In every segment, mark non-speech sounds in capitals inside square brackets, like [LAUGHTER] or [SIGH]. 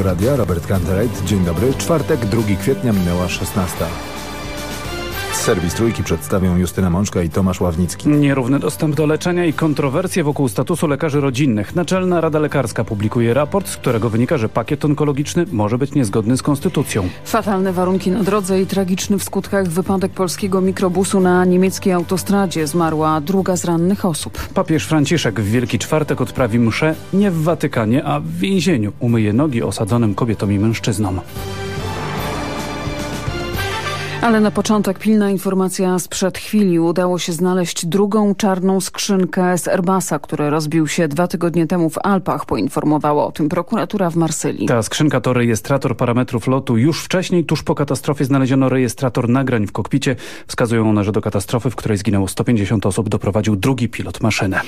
Polskiego Radia, Robert Kantereit. Dzień dobry. Czwartek, 2 kwietnia minęła 16. Serwis Trójki przedstawią Justyna Mączka i Tomasz Ławnicki. Nierówny dostęp do leczenia i kontrowersje wokół statusu lekarzy rodzinnych. Naczelna Rada Lekarska publikuje raport, z którego wynika, że pakiet onkologiczny może być niezgodny z konstytucją. Fatalne warunki na drodze i tragiczny w skutkach wypadek polskiego mikrobusu na niemieckiej autostradzie. Zmarła druga z rannych osób. Papież Franciszek w Wielki Czwartek odprawi mszę nie w Watykanie, a w więzieniu. Umyje nogi osadzonym kobietom i mężczyznom. Ale na początek pilna informacja sprzed chwili. Udało się znaleźć drugą czarną skrzynkę z Airbusa, który rozbił się dwa tygodnie temu w Alpach. Poinformowała o tym prokuratura w Marsylii. Ta skrzynka to rejestrator parametrów lotu. Już wcześniej, tuż po katastrofie znaleziono rejestrator nagrań w kokpicie. Wskazują one, że do katastrofy, w której zginęło 150 osób, doprowadził drugi pilot maszynę.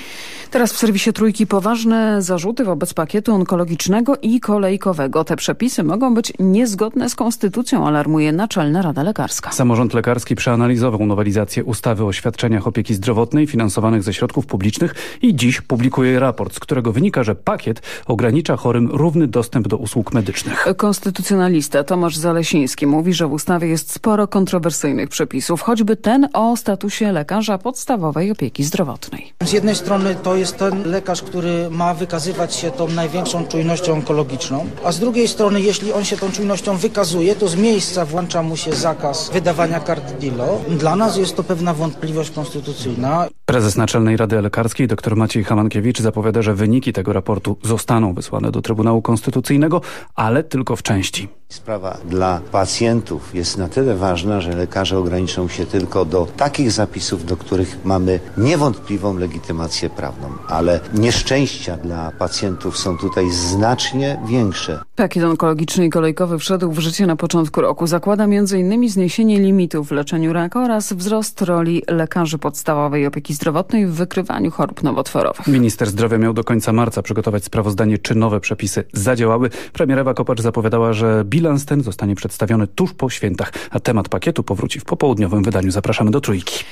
Teraz w serwisie Trójki poważne zarzuty wobec pakietu onkologicznego i kolejkowego. Te przepisy mogą być niezgodne z konstytucją, alarmuje Naczelna Rada Lekarska. Samorząd lekarski przeanalizował nowelizację ustawy o świadczeniach opieki zdrowotnej finansowanych ze środków publicznych i dziś publikuje raport, z którego wynika, że pakiet ogranicza chorym równy dostęp do usług medycznych. Konstytucjonalista Tomasz Zalesiński mówi, że w ustawie jest sporo kontrowersyjnych przepisów, choćby ten o statusie lekarza podstawowej opieki zdrowotnej. Z jednej strony to jest ten lekarz, który ma wykazywać się tą największą czujnością onkologiczną, a z drugiej strony jeśli on się tą czujnością wykazuje, to z miejsca włącza mu się zakaz wydawania kart DILO. Dla nas jest to pewna wątpliwość konstytucyjna. Prezes Naczelnej Rady Lekarskiej dr Maciej Hamankiewicz zapowiada, że wyniki tego raportu zostaną wysłane do Trybunału Konstytucyjnego, ale tylko w części. Sprawa dla pacjentów jest na tyle ważna, że lekarze ograniczą się tylko do takich zapisów, do których mamy niewątpliwą legitymację prawną, ale nieszczęścia dla pacjentów są tutaj znacznie większe. Pakiet onkologiczny i kolejkowy wszedł w życie na początku roku. Zakłada m.in. zniesienie limitów w leczeniu raka oraz wzrost roli lekarzy podstawowej opieki zdrowotnej w wykrywaniu chorób nowotworowych. Minister zdrowia miał do końca marca przygotować sprawozdanie, czy nowe przepisy zadziałały. Premier Ewa Kopacz zapowiadała, że bilans ten zostanie przedstawiony tuż po świętach, a temat pakietu powróci w popołudniowym wydaniu. Zapraszamy do Trójki.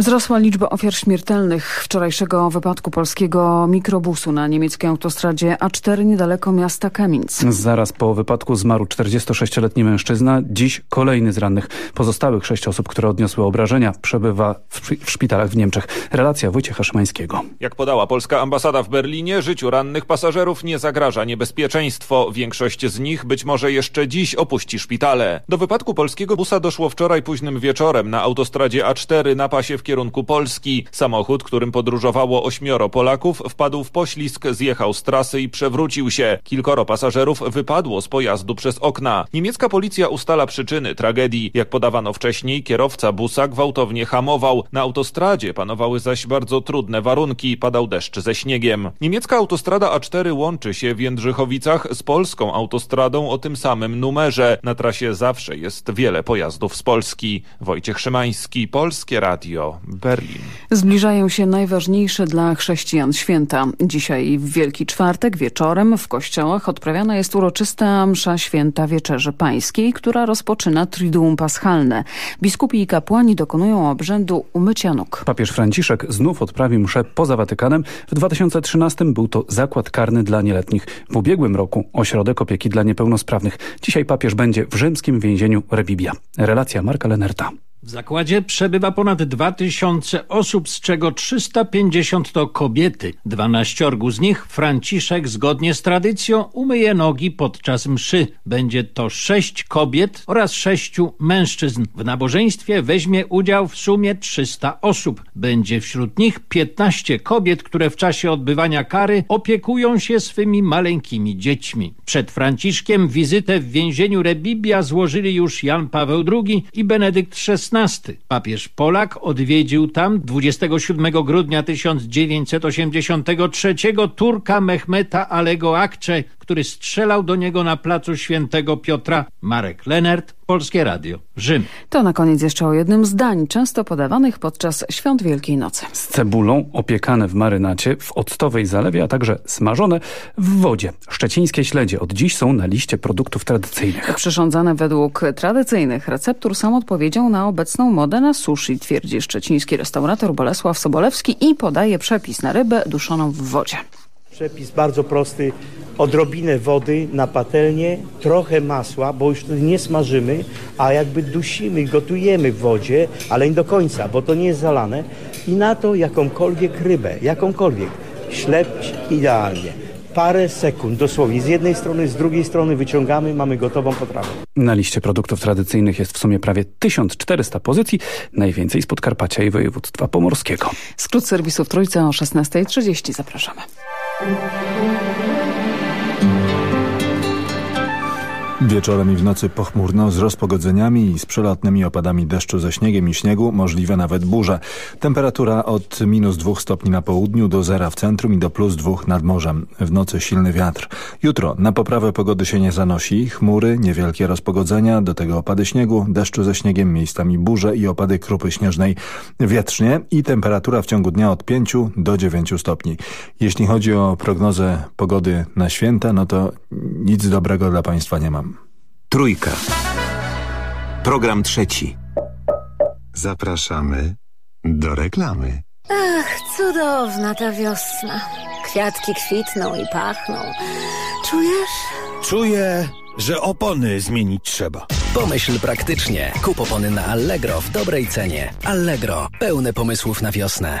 Wzrosła liczba ofiar śmiertelnych wczorajszego wypadku polskiego mikrobusu na niemieckiej autostradzie A4 niedaleko miasta Kaminc. Zaraz po wypadku zmarł 46-letni mężczyzna. Dziś kolejny z rannych. Pozostałych sześć osób, które odniosły obrażenia, przebywa w, w szpitalach w Niemczech. Relacja Wojciecha Szymańskiego. Jak podała polska ambasada w Berlinie, życiu rannych pasażerów nie zagraża niebezpieczeństwo. Większość z nich być może jeszcze dziś opuści szpitale. Do wypadku polskiego busa doszło wczoraj późnym wieczorem na autostradzie A4 na pasie w kierunku Polski. Samochód, którym podróżowało ośmioro Polaków, wpadł w poślizg, zjechał z trasy i przewrócił się. Kilkoro pasażerów wypadło z pojazdu przez okna. Niemiecka policja ustala przyczyny tragedii. Jak podawano wcześniej, kierowca busa gwałtownie hamował. Na autostradzie panowały zaś bardzo trudne warunki. Padał deszcz ze śniegiem. Niemiecka autostrada A4 łączy się w Jędrzychowicach z polską autostradą o tym samym numerze. Na trasie zawsze jest wiele pojazdów z Polski. Wojciech Szymański, Polskie Radio. Berlin. Zbliżają się najważniejsze dla chrześcijan święta. Dzisiaj w Wielki Czwartek wieczorem w kościołach odprawiana jest uroczysta msza święta Wieczerzy Pańskiej, która rozpoczyna Triduum Paschalne. Biskupi i kapłani dokonują obrzędu umycia nóg. Papież Franciszek znów odprawi mszę poza Watykanem. W 2013 był to zakład karny dla nieletnich. W ubiegłym roku ośrodek opieki dla niepełnosprawnych. Dzisiaj papież będzie w rzymskim więzieniu Rebibia. Relacja Marka Lenerta. W zakładzie przebywa ponad 2000 osób, z czego 350 to kobiety. 12 z nich Franciszek zgodnie z tradycją umyje nogi podczas mszy. Będzie to 6 kobiet oraz 6 mężczyzn. W nabożeństwie weźmie udział w sumie 300 osób. Będzie wśród nich 15 kobiet, które w czasie odbywania kary opiekują się swymi maleńkimi dziećmi. Przed Franciszkiem wizytę w więzieniu Rebibia złożyli już Jan Paweł II i Benedykt XVI. Papież Polak odwiedził tam 27 grudnia 1983 Turka Mehmeta Alego Akcze, który strzelał do niego na placu Świętego Piotra. Marek Lenert, Polskie Radio, Rzym. To na koniec jeszcze o jednym z dań, często podawanych podczas świąt Wielkiej Nocy. Z cebulą, opiekane w marynacie, w octowej zalewie, a także smażone w wodzie. Szczecińskie śledzie od dziś są na liście produktów tradycyjnych. Przyrządzane według tradycyjnych receptur są odpowiedzią na obecną modę na sushi, twierdzi szczeciński restaurator Bolesław Sobolewski i podaje przepis na rybę duszoną w wodzie. Przepis bardzo prosty. Odrobinę wody na patelnię, trochę masła, bo już nie smażymy, a jakby dusimy, gotujemy w wodzie, ale nie do końca, bo to nie jest zalane. I na to jakąkolwiek rybę, jakąkolwiek, śledź idealnie parę sekund, dosłownie z jednej strony, z drugiej strony wyciągamy, mamy gotową potrawę. Na liście produktów tradycyjnych jest w sumie prawie 1400 pozycji, najwięcej z Podkarpacia i województwa pomorskiego. Skrót serwisu w Trójce o 16.30. Zapraszamy. Thank you. Wieczorem i w nocy pochmurno z rozpogodzeniami i z przelotnymi opadami deszczu ze śniegiem i śniegu, możliwe nawet burze. Temperatura od minus dwóch stopni na południu do zera w centrum i do plus dwóch nad morzem. W nocy silny wiatr. Jutro na poprawę pogody się nie zanosi. Chmury, niewielkie rozpogodzenia, do tego opady śniegu, deszczu ze śniegiem, miejscami burze i opady krupy śnieżnej. Wietrznie i temperatura w ciągu dnia od 5 do 9 stopni. Jeśli chodzi o prognozę pogody na święta, no to nic dobrego dla Państwa nie mam. Trójka. Program trzeci. Zapraszamy do reklamy. Ach, cudowna ta wiosna. Kwiatki kwitną i pachną. Czujesz? Czuję, że opony zmienić trzeba. Pomyśl praktycznie. Kup opony na Allegro w dobrej cenie. Allegro. Pełne pomysłów na wiosnę.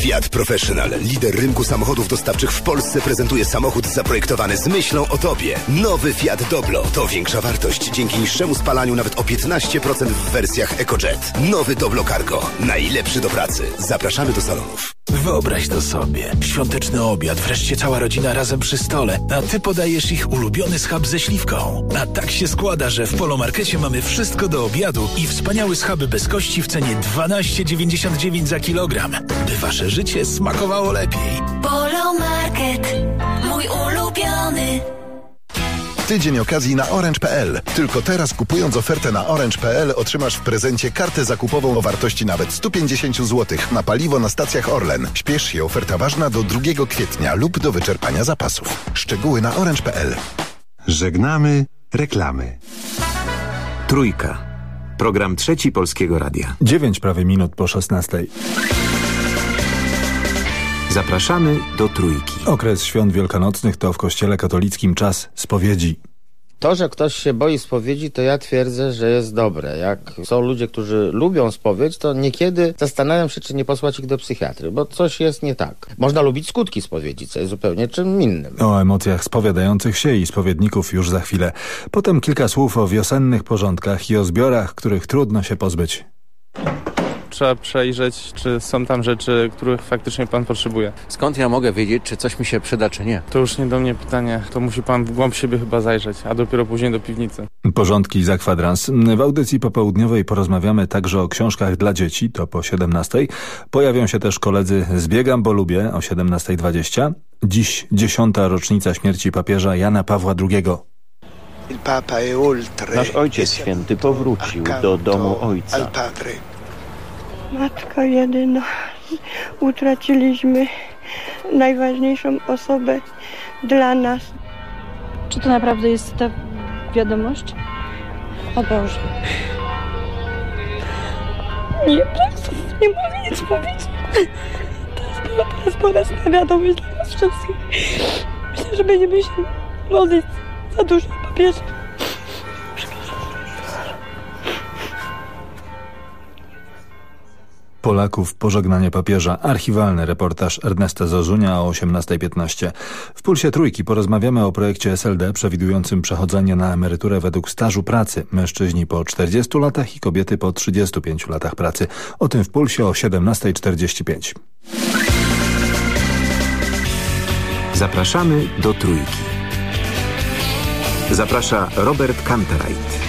Fiat Professional, lider rynku samochodów dostawczych w Polsce, prezentuje samochód zaprojektowany z myślą o Tobie. Nowy Fiat Doblo to większa wartość dzięki niższemu spalaniu nawet o 15% w wersjach EcoJet. Nowy Doblo Cargo, najlepszy do pracy. Zapraszamy do salonów. Wyobraź to sobie. Świąteczny obiad, wreszcie cała rodzina razem przy stole, a ty podajesz ich ulubiony schab ze śliwką. A tak się składa, że w Polomarkecie mamy wszystko do obiadu i wspaniały schaby bez kości w cenie 12,99 za kilogram, by wasze życie smakowało lepiej. Polomarket. Mój ulubiony. Tydzień okazji na Orange.pl. Tylko teraz kupując ofertę na Orange.pl otrzymasz w prezencie kartę zakupową o wartości nawet 150 zł na paliwo na stacjach Orlen. Śpiesz się, oferta ważna do 2 kwietnia lub do wyczerpania zapasów. Szczegóły na Orange.pl. Żegnamy reklamy. Trójka. Program trzeci Polskiego Radia. 9 prawie minut po 16. Zapraszamy do Trójki. Okres świąt wielkanocnych to w kościele katolickim czas spowiedzi. To, że ktoś się boi spowiedzi, to ja twierdzę, że jest dobre. Jak są ludzie, którzy lubią spowiedź, to niekiedy zastanawiam się, czy nie posłać ich do psychiatry, bo coś jest nie tak. Można lubić skutki spowiedzi, co jest zupełnie czym innym. O emocjach spowiadających się i spowiedników już za chwilę. Potem kilka słów o wiosennych porządkach i o zbiorach, których trudno się pozbyć. Trzeba przejrzeć, czy są tam rzeczy, których faktycznie pan potrzebuje. Skąd ja mogę wiedzieć, czy coś mi się przyda, czy nie? To już nie do mnie pytanie. To musi pan w głąb siebie chyba zajrzeć, a dopiero później do piwnicy. Porządki za kwadrans. W audycji popołudniowej porozmawiamy także o książkach dla dzieci, to po 17. Pojawią się też koledzy Zbiegam, bo lubię o 17.20. Dziś dziesiąta rocznica śmierci papieża Jana Pawła II. Nasz Ojciec Święty powrócił do domu Ojca. Matka jedyna. Utraciliśmy najważniejszą osobę dla nas. Czy to naprawdę jest ta wiadomość? O Boże. Nie, proszę, nie mogę nic powiedzieć. To jest była po raz bolesna wiadomość dla nas wszystkich. Myślę, że będziemy się modlić za duszę papieża. Polaków pożegnanie papieża. Archiwalny reportaż Ernesta Zozunia o 18.15. W Pulsie Trójki porozmawiamy o projekcie SLD przewidującym przechodzenie na emeryturę według stażu pracy. Mężczyźni po 40 latach i kobiety po 35 latach pracy. O tym w Pulsie o 17.45. Zapraszamy do Trójki. Zaprasza Robert Kantereit.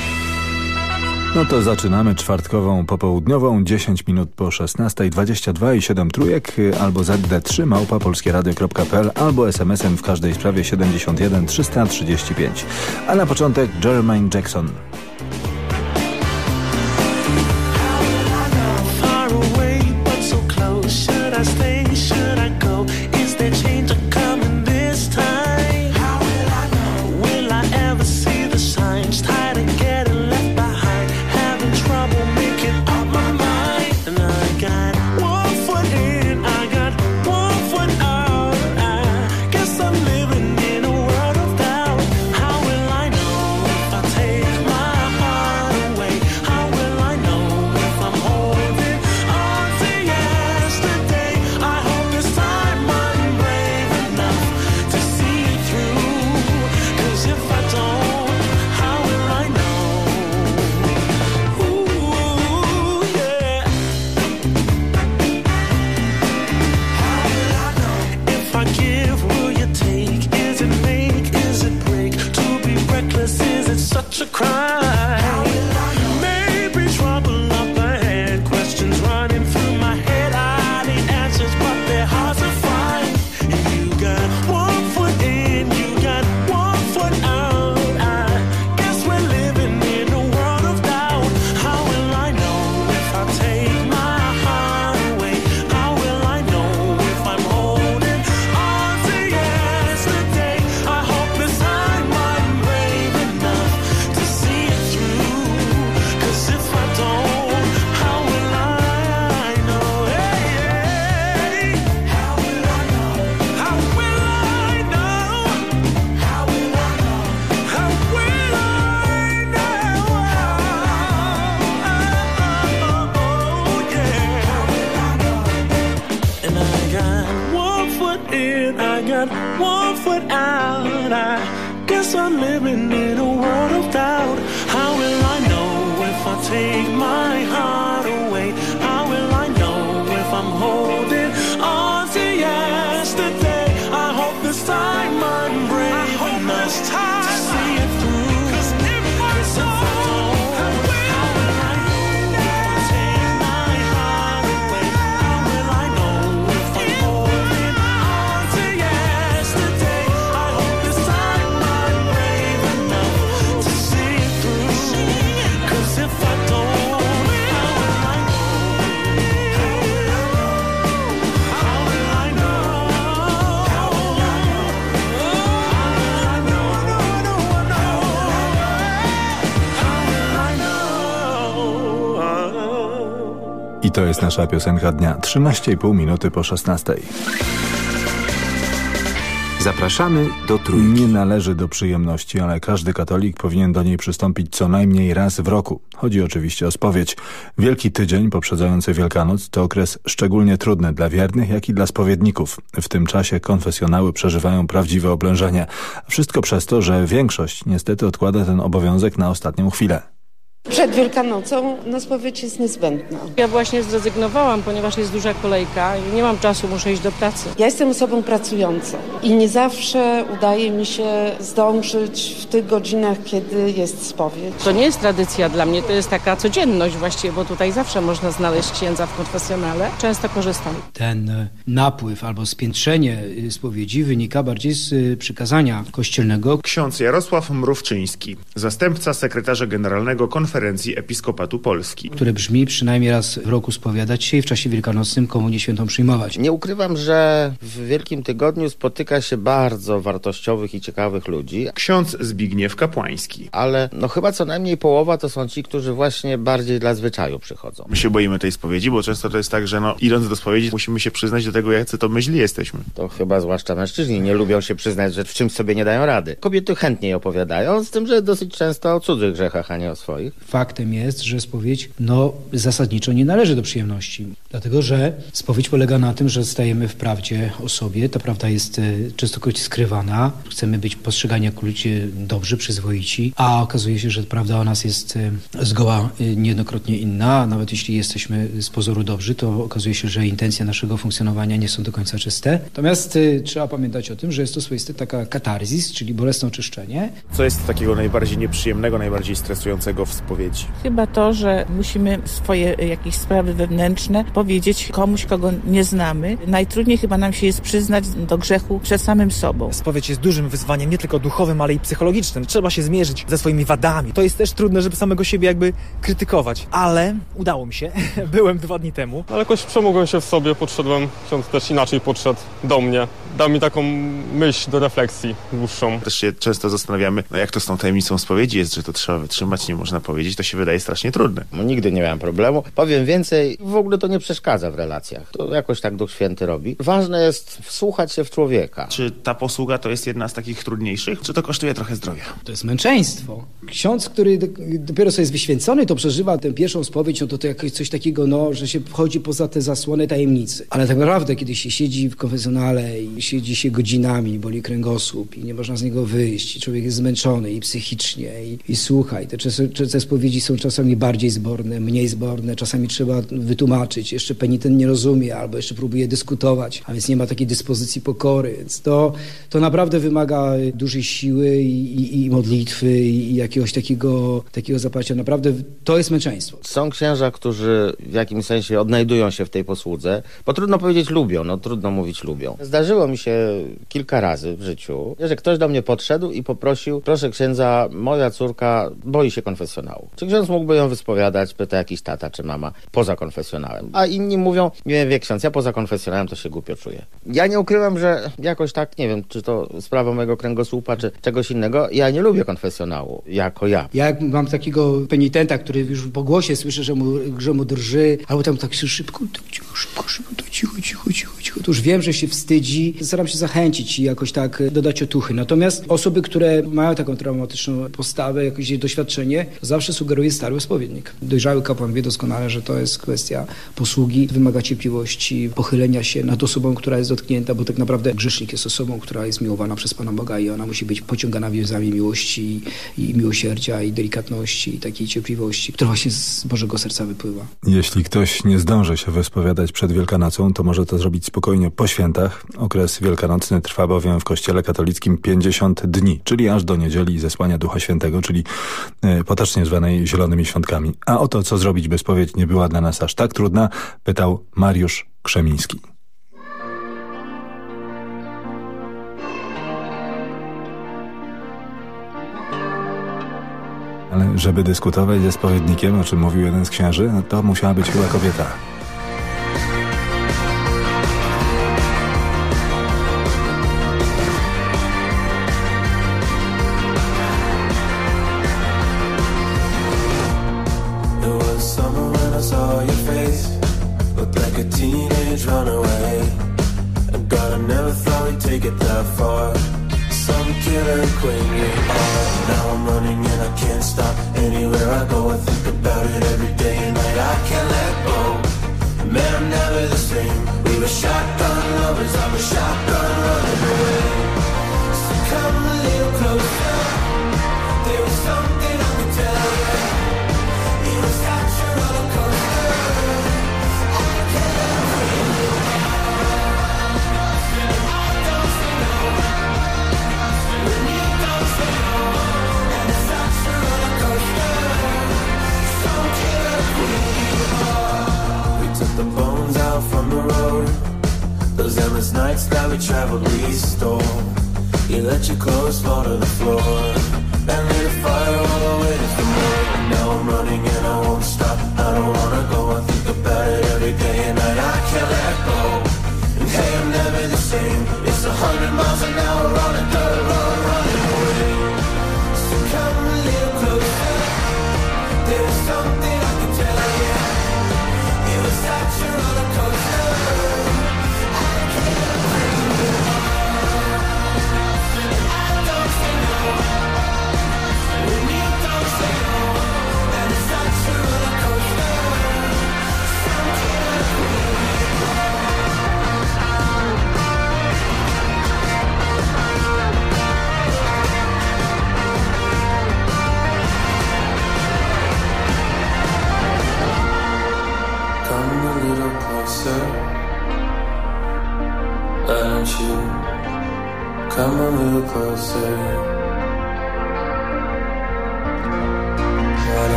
No to zaczynamy czwartkową popołudniową, 10 minut po 16, 22 i 7 trójek, albo ZD3 małpa polskieradio.pl, albo SMS-em w każdej sprawie 71 335. A na początek Jermaine Jackson. To jest nasza piosenka dnia. 13,5 minuty po 16. Zapraszamy do Trójki. Nie należy do przyjemności, ale każdy katolik powinien do niej przystąpić co najmniej raz w roku. Chodzi oczywiście o spowiedź. Wielki tydzień poprzedzający Wielkanoc to okres szczególnie trudny dla wiernych, jak i dla spowiedników. W tym czasie konfesjonały przeżywają prawdziwe oblężenie. Wszystko przez to, że większość niestety odkłada ten obowiązek na ostatnią chwilę. Przed Wielkanocą na spowiedź jest niezbędna. Ja właśnie zrezygnowałam, ponieważ jest duża kolejka i nie mam czasu, muszę iść do pracy. Ja jestem osobą pracującą i nie zawsze udaje mi się zdążyć w tych godzinach, kiedy jest spowiedź. To nie jest tradycja dla mnie, to jest taka codzienność właściwie, bo tutaj zawsze można znaleźć księdza w konfesjonale. Często korzystam. Ten e, napływ albo spiętrzenie e, spowiedzi wynika bardziej z e, przykazania kościelnego. Ksiądz Jarosław Mrówczyński, zastępca sekretarza generalnego konferencji konferencji Episkopatu Polski. Które brzmi przynajmniej raz w roku spowiadać się i w czasie wielkanocnym komunię świętą przyjmować. Nie ukrywam, że w Wielkim Tygodniu spotyka się bardzo wartościowych i ciekawych ludzi. Ksiądz Zbigniew Kapłański. Ale no chyba co najmniej połowa to są ci, którzy właśnie bardziej dla zwyczaju przychodzą. My się boimy tej spowiedzi, bo często to jest tak, że no idąc do spowiedzi musimy się przyznać do tego, jacy to myśli jesteśmy. To chyba zwłaszcza mężczyźni nie lubią się przyznać, że w czymś sobie nie dają rady. Kobiety chętniej opowiadają, z tym, że dosyć często o cudzych grzechach, a nie o swoich. Faktem jest, że spowiedź no, zasadniczo nie należy do przyjemności. Dlatego, że spowiedź polega na tym, że stajemy w prawdzie o sobie. Ta prawda jest e, częstokroć skrywana. Chcemy być postrzegani jako ludzie dobrzy, przyzwoici, a okazuje się, że prawda o nas jest e, zgoła e, niejednokrotnie inna. Nawet jeśli jesteśmy z pozoru dobrzy, to okazuje się, że intencje naszego funkcjonowania nie są do końca czyste. Natomiast trzeba pamiętać o tym, że jest to swoisty taka katarzis, czyli bolesne oczyszczenie. Co jest takiego najbardziej nieprzyjemnego, najbardziej stresującego w spowiedzi? Chyba to, że musimy swoje jakieś sprawy wewnętrzne powiedzieć komuś, kogo nie znamy. Najtrudniej chyba nam się jest przyznać do grzechu przed samym sobą. Spowiedź jest dużym wyzwaniem, nie tylko duchowym, ale i psychologicznym. Trzeba się zmierzyć ze swoimi wadami. To jest też trudne, żeby samego siebie jakby krytykować, ale udało mi się. [LAUGHS] Byłem dwa dni temu. Ale jakoś przemogłem się w sobie, podszedłem, ksiądz też inaczej podszedł do mnie. Dał mi taką myśl do refleksji dłuższą. Też się często zastanawiamy, no jak to z tą tajemnicą spowiedzi jest, że to trzeba wytrzymać, nie można powiedzieć, to się wydaje strasznie trudne. No, nigdy nie miałem problemu. Powiem więcej, w ogóle to nie przeszkadza w relacjach. To jakoś tak Duch Święty robi. Ważne jest wsłuchać się w człowieka. Czy ta posługa to jest jedna z takich trudniejszych, czy to kosztuje trochę zdrowia? To jest męczeństwo. Ksiądz, który do, dopiero sobie jest wyświęcony, to przeżywa tę pierwszą spowiedź, no to to jakieś coś takiego, no, że się wchodzi poza te zasłony tajemnicy. Ale tak naprawdę, kiedy się siedzi w konfesjonale i siedzi się godzinami, boli kręgosłup i nie można z niego wyjść, i człowiek jest zmęczony i psychicznie, i, i słuchaj, te, te spowiedzi są czasami bardziej zborne, mniej zborne, czasami trzeba wytłumaczyć, jeszcze penitent nie rozumie, albo jeszcze próbuje dyskutować, a więc nie ma takiej dyspozycji pokory, więc to, to naprawdę wymaga dużej siły i, i, i modlitwy i jakiegoś takiego, takiego zaparcia. Naprawdę to jest męczeństwo. Są księża, którzy w jakimś sensie odnajdują się w tej posłudze, bo trudno powiedzieć lubią, no trudno mówić lubią. Zdarzyło mi się kilka razy w życiu, że ktoś do mnie podszedł i poprosił, proszę księdza, moja córka boi się konfesjonału. Czy ksiądz mógłby ją wyspowiadać? Pyta jakiś tata czy mama poza konfesjonałem. A inni mówią, nie wie ksiądz, ja poza konfesjonałem to się głupio czuję. Ja nie ukrywam, że jakoś tak, nie wiem, czy to sprawa mojego kręgosłupa, czy czegoś innego, ja nie lubię konfesjonału, jako ja. Ja mam takiego penitenta, który już po głosie słyszę, że mu, że mu drży, albo tam tak szybko, tak cicho, szybko, szybko, to cicho, cicho, cicho, cicho, to już wiem, że się wstydzi. Staram się zachęcić i jakoś tak dodać otuchy. Natomiast osoby, które mają taką traumatyczną postawę, jakieś doświadczenie, zawsze sugeruję stały spowiednik. Dojrzały kapłan wie doskonale, że to jest kwestia posługi, wymaga cierpliwości, pochylenia się nad osobą, która jest dotknięta, bo tak naprawdę grzesznik jest osobą, która jest miłowana przez Pana Boga i ona musi być pociągana więzami miłości i miłosierdzia i delikatności i takiej cierpliwości, która właśnie z Bożego Serca wypływa. Jeśli ktoś nie zdąży się wyspowiadać przed Wielkanocą, to może to zrobić spokojnie po świętach. Okres wielkanocny trwa bowiem w Kościele katolickim 50 dni, czyli aż do niedzieli zesłania Ducha Świętego, czyli e, potocznie zwanej Zielonymi Świątkami. A o to, co zrobić, by spowiedź nie była dla nas aż tak trudna, pytał Mariusz Krzemiński. Ale żeby dyskutować ze spowiednikiem, o czym mówił jeden z księży, no to musiała być chyba kobieta.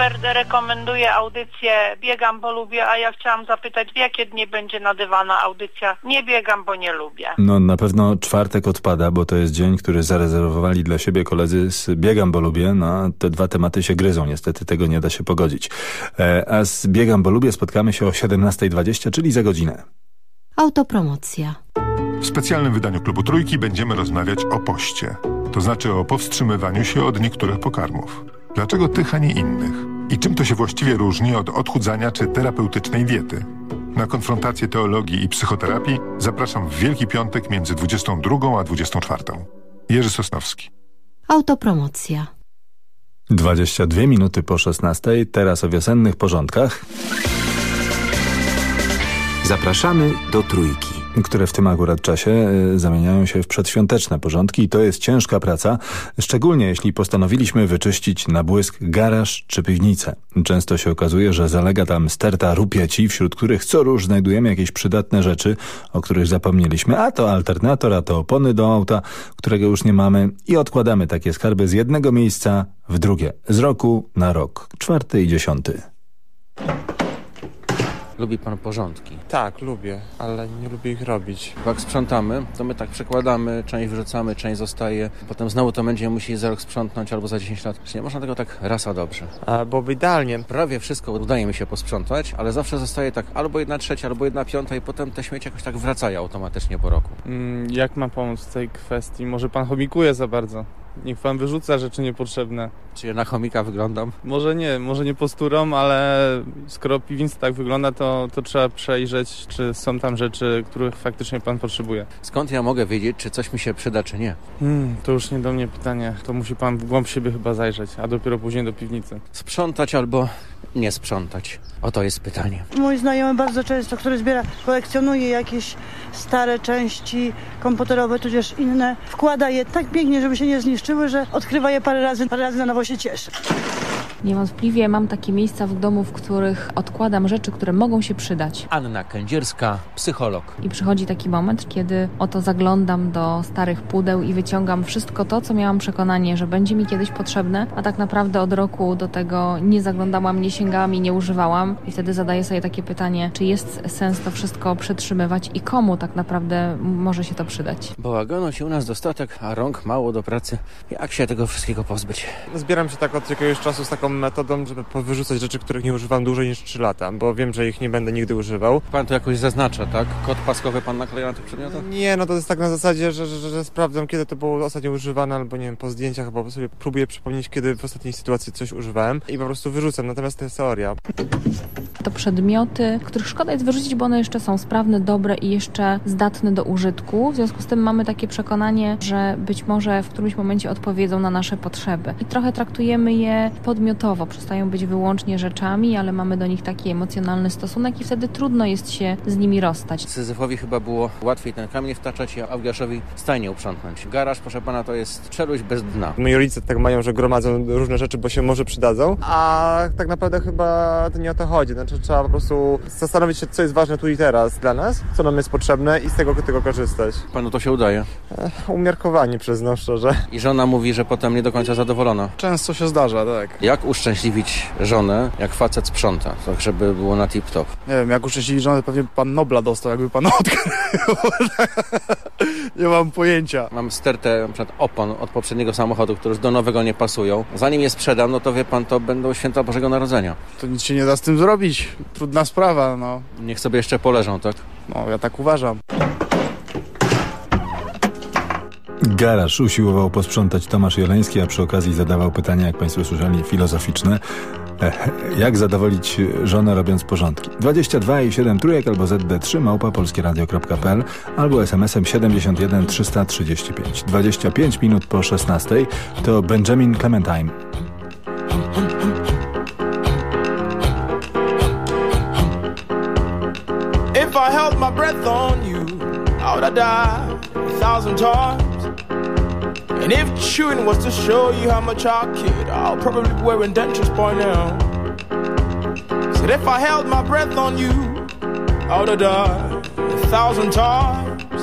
Robert rekomenduje audycję Biegam, bo lubię, a ja chciałam zapytać, w jakie dni będzie nadawana audycja Nie biegam, bo nie lubię. No na pewno czwartek odpada, bo to jest dzień, który zarezerwowali dla siebie koledzy z Biegam, bo lubię. No, te dwa tematy się gryzą, niestety tego nie da się pogodzić. E, a z Biegam, bo lubię spotkamy się o 17.20, czyli za godzinę. Autopromocja. W specjalnym wydaniu Klubu Trójki będziemy rozmawiać o poście. To znaczy o powstrzymywaniu się od niektórych pokarmów. Dlaczego tych, a nie innych? I czym to się właściwie różni od odchudzania czy terapeutycznej diety? Na konfrontację teologii i psychoterapii zapraszam w Wielki Piątek między 22 a 24. Jerzy Sosnowski. Autopromocja. 22 minuty po 16, teraz o wiosennych porządkach. Zapraszamy do Trójki. Które w tym akurat czasie y, zamieniają się w przedświąteczne porządki i to jest ciężka praca, szczególnie jeśli postanowiliśmy wyczyścić na błysk garaż czy piwnicę. Często się okazuje, że zalega tam sterta rupieci, wśród których co róż znajdujemy jakieś przydatne rzeczy, o których zapomnieliśmy, a to alternator, a to opony do auta, którego już nie mamy i odkładamy takie skarby z jednego miejsca w drugie, z roku na rok, czwarty i dziesiąty. Lubi pan porządki. Tak, lubię, ale nie lubię ich robić. Jak sprzątamy, to my tak przekładamy, część wyrzucamy, część zostaje. Potem znowu to będziemy musieli za rok sprzątnąć albo za 10 lat. Czy nie można tego tak raz a dobrze? A byłoby idealnie. Prawie wszystko udaje mi się posprzątać, ale zawsze zostaje tak albo jedna trzecia, albo jedna piąta i potem te śmieci jakoś tak wracają automatycznie po roku. Mm, jak mam pomóc w tej kwestii? Może pan chomikuje za bardzo? Niech pan wyrzuca rzeczy niepotrzebne. Czy ja na chomika wyglądam? Może nie, może nie posturą, ale skoro piwnica tak wygląda, to, to trzeba przejrzeć, czy są tam rzeczy, których faktycznie pan potrzebuje. Skąd ja mogę wiedzieć, czy coś mi się przyda, czy nie? Hmm, to już nie do mnie pytanie. To musi pan w głąb siebie chyba zajrzeć, a dopiero później do piwnicy. Sprzątać albo nie sprzątać? Oto jest pytanie. Mój znajomy bardzo często, który zbiera, kolekcjonuje jakieś stare części komputerowe, tudzież inne, wkłada je tak pięknie, żeby się nie zniszczyły, że odkrywa je parę razy, parę razy na nowo się cieszy. Niewątpliwie mam takie miejsca w domu, w których odkładam rzeczy, które mogą się przydać. Anna Kędzierska, psycholog. I przychodzi taki moment, kiedy oto zaglądam do starych pudeł i wyciągam wszystko to, co miałam przekonanie, że będzie mi kiedyś potrzebne, a tak naprawdę od roku do tego nie zaglądałam, nie sięgałam i nie używałam. I wtedy zadaję sobie takie pytanie, czy jest sens to wszystko przetrzymywać i komu tak naprawdę może się to przydać. Bałaganu się u nas dostatek, a rąk mało do pracy. Jak się tego wszystkiego pozbyć? Zbieram się tak od jakiegoś czasu z taką metodą, żeby powyrzucać rzeczy, których nie używam dłużej niż 3 lata, bo wiem, że ich nie będę nigdy używał. Pan to jakoś zaznacza, tak? Kod paskowy pan nakleja na tych przedmiotach? Nie, no to jest tak na zasadzie, że, że, że sprawdzam, kiedy to było ostatnio używane, albo nie wiem, po zdjęciach, albo sobie próbuję przypomnieć, kiedy w ostatniej sytuacji coś używałem i po prostu wyrzucam. Natomiast to jest teoria. To przedmioty, których szkoda jest wyrzucić, bo one jeszcze są sprawne, dobre i jeszcze zdatne do użytku. W związku z tym mamy takie przekonanie, że być może w którymś momencie odpowiedzą na nasze potrzeby. I trochę traktujemy je podmiotowo. Przestają być wyłącznie rzeczami, ale mamy do nich taki emocjonalny stosunek i wtedy trudno jest się z nimi rozstać. Syzyfowi chyba było łatwiej ten kamień wtaczać, a Augiaszowi stajnie uprzątnąć. Garaż, proszę pana, to jest czeluść bez dna. Moi rodzice tak mają, że gromadzą różne rzeczy, bo się może przydadzą, a tak naprawdę chyba to nie o to chodzi. Znaczy trzeba po prostu zastanowić się, co jest ważne tu i teraz dla nas, co nam jest potrzebne i z tego tego korzystać. Panu to się udaje? Umiarkowanie przyznam szczerze. I żona mówi, że potem nie do końca zadowolona. Często się zdarza, tak. Jak uszczęśliwić żonę, jak facet sprząta, tak żeby było na tip-top? Nie wiem, jak uszczęśliwić żonę, pewnie pan Nobla dostał, jakby pan [LAUGHS] odkrył. nie mam pojęcia. Mam stertę na opon od poprzedniego samochodu, które już do nowego nie pasują. Zanim je sprzedam, no to wie pan, to będą święta Bożego Narodzenia. To nic się nie da z tym zrobić. Trudna sprawa, no. Niech sobie jeszcze poleżą, tak? No, ja tak uważam. Garaż usiłował posprzątać Tomasz Jeleński, a przy okazji zadawał pytania, jak Państwo słyszeli, filozoficzne. Jak zadowolić żonę robiąc porządki? 22 i 7 trójek albo ZD3 małpa polskieradio.pl albo smsem 71 335. 25 minut po 16 to Benjamin Clementine. If I held my breath on you, I would have died a thousand times. And if chewing was to show you how much I kid, I'll probably be wearing dentures by now. Said if I held my breath on you, I would have died a thousand times.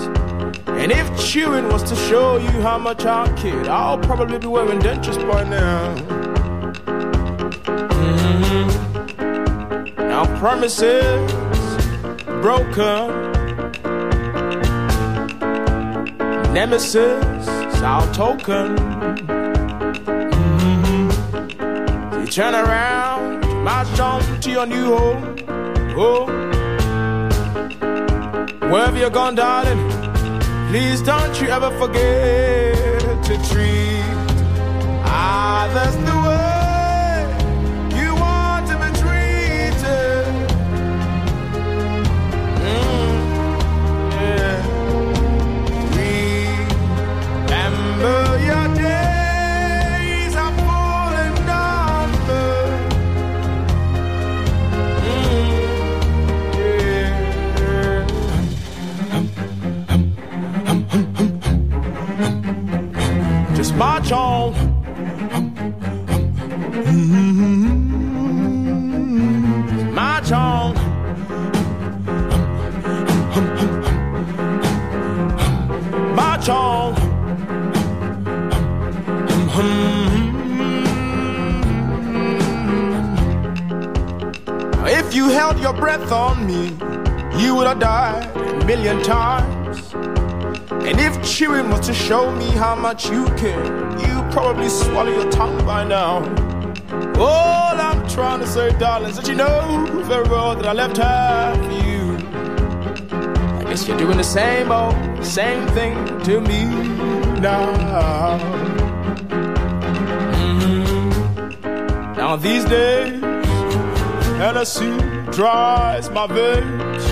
And if chewing was to show you how much I kid, I'll probably be wearing dentures by now. Mm-hmm. Now promises broken. Nemesis, our token. Mm-hmm. You turn around, march on to your new home. Oh, wherever you're gone, darling, please don't you ever forget to treat others the way March on. March on. March on. If you held your breath on me, you would have died a million times. Chewing was to show me how much you care, you probably swallow your tongue by now. All I'm trying to say, darling, is that you know very well that I left half for you. I guess you're doing the same old, same thing to me now. Mhm. Now these days, Hennessy dries my veins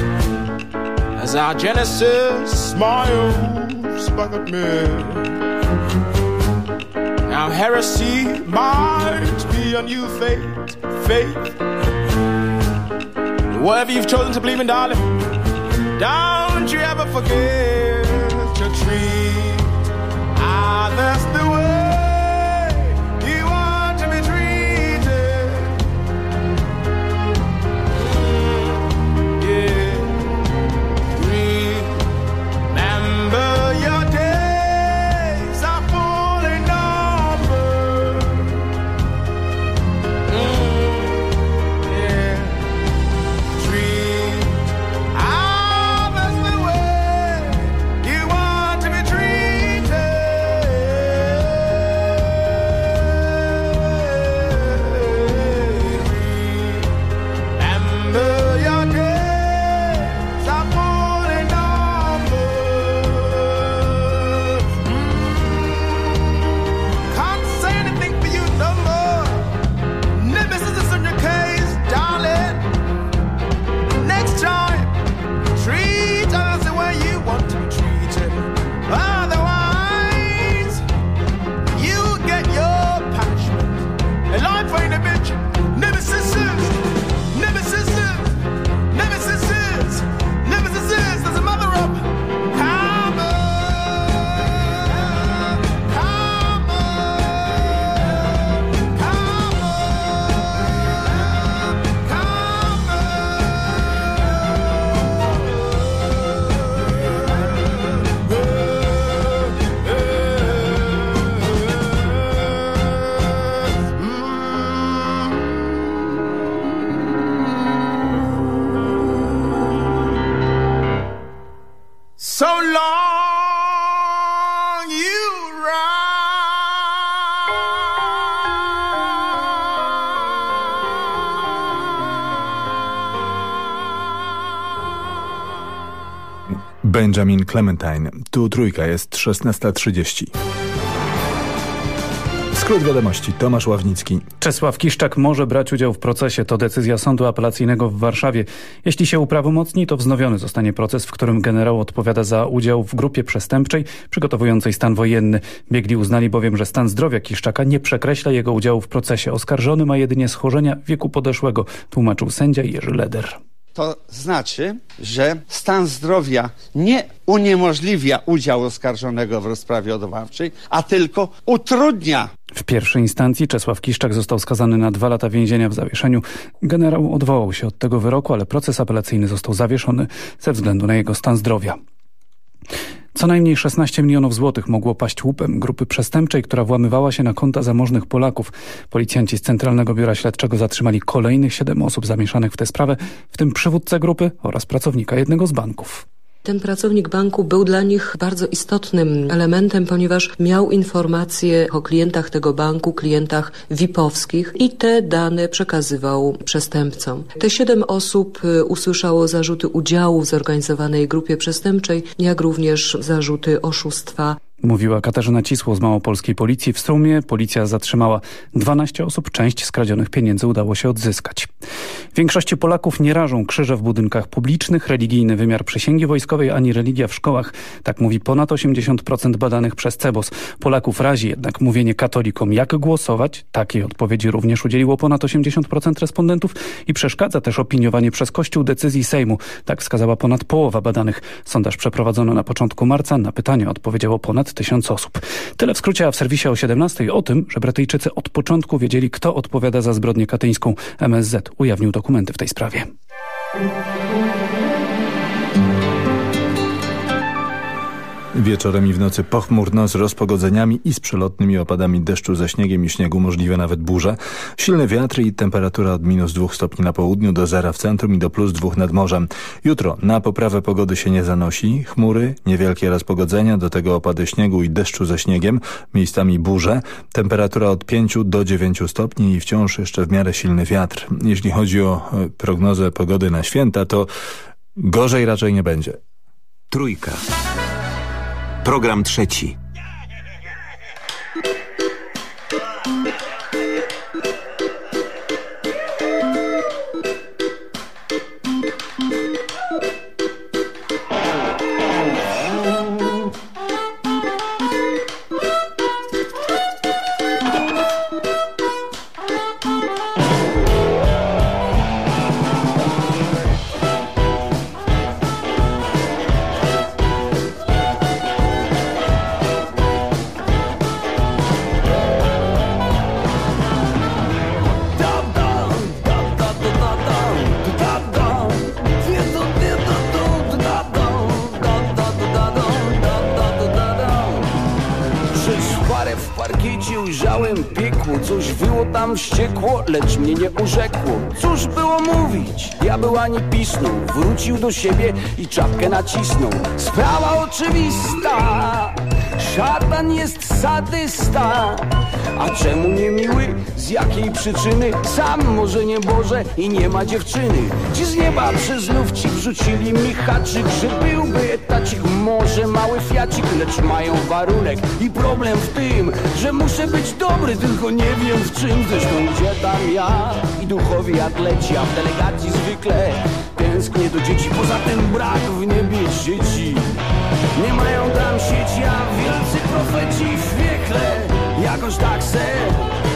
as our Genesis smiles Now heresy might be a new faith, faith. Whatever you've chosen to believe in, darling, don't you ever forget to treat others ah, the way Benjamin Clementine. Tu trójka jest 16.30. Skrót wiadomości. Tomasz Ławnicki. Czesław Kiszczak może brać udział w procesie. To decyzja Sądu Apelacyjnego w Warszawie. Jeśli się uprawomocni, to wznowiony zostanie proces, w którym generał odpowiada za udział w grupie przestępczej przygotowującej stan wojenny. Biegli uznali bowiem, że stan zdrowia Kiszczaka nie przekreśla jego udziału w procesie. Oskarżony ma jedynie schorzenia wieku podeszłego, tłumaczył sędzia Jerzy Leder. To znaczy, że stan zdrowia nie uniemożliwia udziału oskarżonego w rozprawie odwoławczej, a tylko utrudnia. W pierwszej instancji Czesław Kiszczak został skazany na dwa lata więzienia w zawieszeniu. Generał odwołał się od tego wyroku, ale proces apelacyjny został zawieszony ze względu na jego stan zdrowia. Co najmniej 16 milionów złotych mogło paść łupem grupy przestępczej, która włamywała się na konta zamożnych Polaków. Policjanci z Centralnego Biura Śledczego zatrzymali kolejnych siedem osób zamieszanych w tę sprawę, w tym przywódcę grupy oraz pracownika jednego z banków. Ten pracownik banku był dla nich bardzo istotnym elementem, ponieważ miał informacje o klientach tego banku, klientach VIP-owskich i te dane przekazywał przestępcom. Te siedem osób y, usłyszało zarzuty udziału w zorganizowanej grupie przestępczej, jak również zarzuty oszustwa. Mówiła Katarzyna Cisło z Małopolskiej Policji. W sumie policja zatrzymała 12 osób. Część skradzionych pieniędzy udało się odzyskać. Większości Polaków nie rażą krzyże w budynkach publicznych, religijny wymiar przysięgi wojskowej ani religia w szkołach. Tak mówi ponad 80% badanych przez CEBOS. Polaków razi jednak mówienie katolikom jak głosować. Takiej odpowiedzi również udzieliło ponad 80% respondentów i przeszkadza też opiniowanie przez Kościół decyzji Sejmu. Tak wskazała ponad połowa badanych. Sondaż przeprowadzono na początku marca. Na pytanie odpowiedziało ponad tysiąc osób. Tyle w skrócie, a w serwisie o 17 o tym, że Brytyjczycy od początku wiedzieli, kto odpowiada za zbrodnię katyńską. MSZ ujawnił dokumenty w tej sprawie. Wieczorem i w nocy pochmurno z rozpogodzeniami i z przelotnymi opadami deszczu ze śniegiem i śniegu, możliwe nawet burze. Silne wiatry i temperatura od minus 2 stopni na południu do zera w centrum i do plus 2 nad morzem. Jutro na poprawę pogody się nie zanosi. Chmury, niewielkie rozpogodzenia, do tego opady śniegu i deszczu ze śniegiem, miejscami burze. Temperatura od 5 do 9 stopni i wciąż jeszcze w miarę silny wiatr. Jeśli chodzi o e, prognozę pogody na święta, to gorzej raczej nie będzie. Trójka. Program trzeci. Wściekło, lecz mnie nie urzekło. Cóż było mówić? Diabeł ani pisnął. Wrócił do siebie i czapkę nacisnął. Sprawa oczywista Szatan jest sadysta. A czemu nie miły? Z jakiej przyczyny? Sam może nie Boże i nie ma dziewczyny. Ci z nieba przez ci wrzucili mi haczyk Że byłby etacik, może mały fiacik Lecz mają warunek. I problem w tym Że muszę być dobry, tylko nie wiem w czym. Zresztą gdzie tam ja i duchowi atleci A w delegacji zwykle tęsknię do dzieci. Poza tym brak w niebie dzieci Nie mają tam sieci, a wielcy profeci w piekle. Jakoś tak se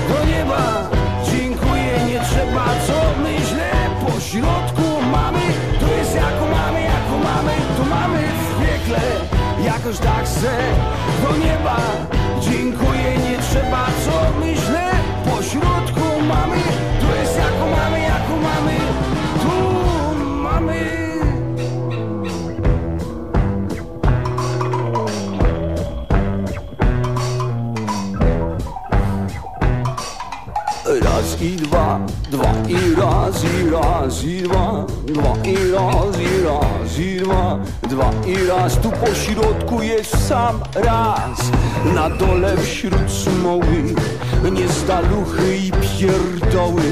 do nieba Dziękuję, nie trzeba, co myślę Po środku mamy, to jest jako mamy, jako mamy To mamy w piekle. Jakoś tak se do nieba Dziękuję, nie trzeba, co myślę Po środku mamy, to jest jako mamy, jako mamy dwa, i raz i raz i dwa. Dwa. I raz i raz i dwa. Dwa. I raz. Tu po środku jest sam raz. Na dole wśród smoły Nie staluchy i pierdoły.